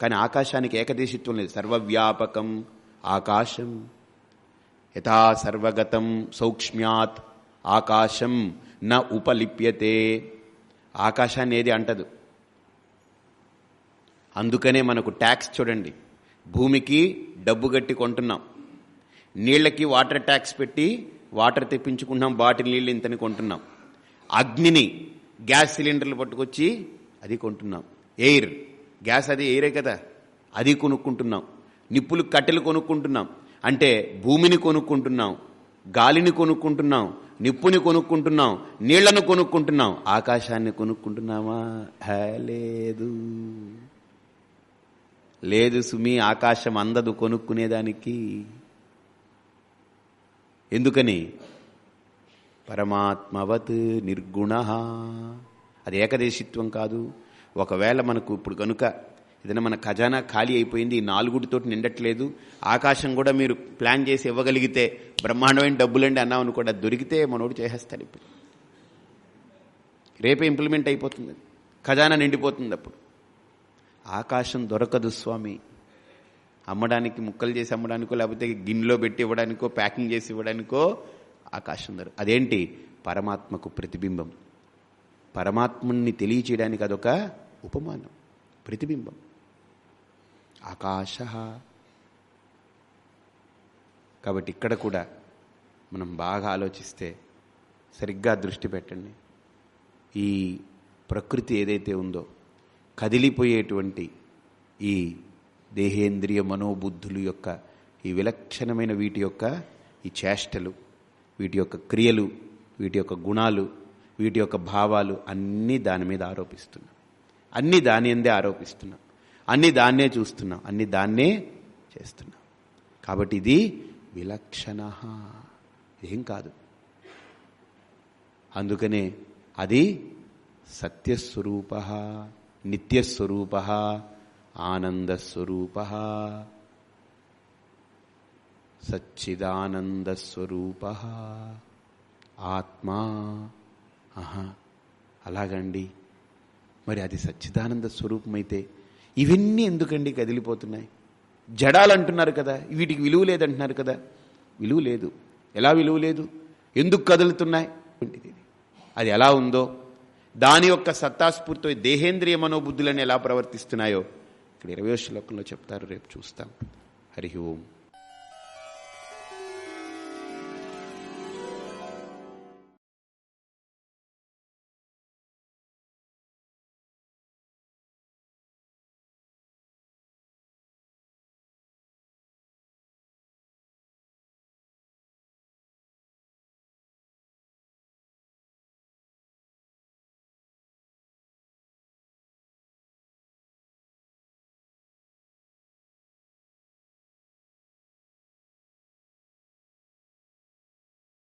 కానీ ఆకాశానికి ఏకదేశిత్వం లేదు. సర్వవ్యాపకం. ఆకాశం. యథా సర్వగతం సౌక్ష్మ్యాత్ ఆకాశం న ఉపలిప్యతే. ఆకాశాన్ని ఏది అంటదు? అందుకనే మనకు ట్యాక్స్ చూడండి. భూమికి డబ్బు కట్టి కొంటున్నాం. నీళ్ళకి వాటర్ ట్యాక్స్ పెట్టి వాటర్ తెప్పించుకుంటున్నాం బాటిల్ నీళ్ళు ఇంతని కొంటున్నాం. అగ్నిని గ్యాస్ సిలిండర్లు పట్టుకొచ్చి అది కొంటున్నాం. ఎయిర్ గ్యాస్ అది ఎయిరే కదా? అది కొనుక్కుంటున్నాం. నిప్పులు కట్టెలు కొనుక్కుంటున్నాం. అంటే భూమిని కొనుక్కుంటున్నాం గాలిని కొనుక్కుంటున్నాం నిప్పుని కొనుక్కుంటున్నాం నీళ్ళను కొనుక్కుంటున్నాం. ఆకాశాన్ని కొనుక్కుంటున్నామా? హే, లేదు. లేదు సుమి ఆకాశం అందదు కొనుక్కునేదానికి. ఎందుకని? పరమాత్మవత్ నిర్గుణ. అది ఏకదేశిత్వం కాదు. ఒకవేళ మనకు ఇప్పుడు కనుక ఏదైనా మన ఖజానా ఖాళీ అయిపోయింది ఈ నాలుగుడితోటి నిండట్లేదు ఆకాశం కూడా మీరు ప్లాన్ చేసి ఇవ్వగలిగితే బ్రహ్మాండమైన డబ్బులండి అన్నాం అనుకోండి దొరికితే మనోడు చేసేస్తాడు ఇప్పుడు. రేపే ఇంప్లిమెంట్ అయిపోతుంది. ఖజానా నిండిపోతుంది అప్పుడు. ఆకాశం దొరకదు స్వామి. అమ్మడానికి ముక్కలు చేసి అమ్మడానికో లేకపోతే గిన్నెలో పెట్టి ఇవ్వడానికో ప్యాకింగ్ చేసి ఇవ్వడానికో ఆకాశం దొరక అదేంటి? పరమాత్మకు ప్రతిబింబం. పరమాత్మని తెలియచేయడానికి అదొక ఉపమానం. ప్రతిబింబం. ఆకాశ. కాబట్టి ఇక్కడ కూడా మనం బాగా ఆలోచిస్తే సరిగ్గా దృష్టి పెట్టండి. ఈ ప్రకృతి ఏదైతే ఉందో కదిలిపోయేటువంటి ఈ దేహేంద్రియ మనోబుద్ధులు యొక్క ఈ విలక్షణమైన వీటి యొక్క ఈ చేష్టలు వీటి యొక్క క్రియలు వీటి యొక్క గుణాలు వీటి యొక్క భావాలు అన్నీ దాని మీద ఆరోపిస్తున్నాం. అన్నీ దాని అందే ఆరోపిస్తున్నాం. అన్నీ దాన్నే చూస్తున్నాం అన్నీ దాన్నే చేస్తున్నాం. కాబట్టి ఇది విలక్షణ. ఏం కాదు. అందుకనే అది సత్యస్వరూప నిత్యస్వరూప ఆనందస్వరూప సచ్చిదానందస్వరూప ఆత్మా. ఆహా. అలాగండి. మరి అది సచ్చిదానంద స్వరూపమైతే ఇవన్నీ ఎందుకండి కదిలిపోతున్నాయి? జడాలు అంటున్నారు కదా వీటికి విలువ లేదంటున్నారు కదా. విలువ లేదు. ఎలా విలువ లేదు? ఎందుకు కదులుతున్నాయి? అది ఎలా ఉందో? దాని యొక్క సత్తాస్ఫూర్తితో దేహేంద్రియ మనోబుద్ధులను ఎలా ప్రవర్తిస్తున్నాయో ఇక్కడ ఇరవై శ్లోకంలో చెప్తారు రేపు చూస్తాం. హరి ఓం.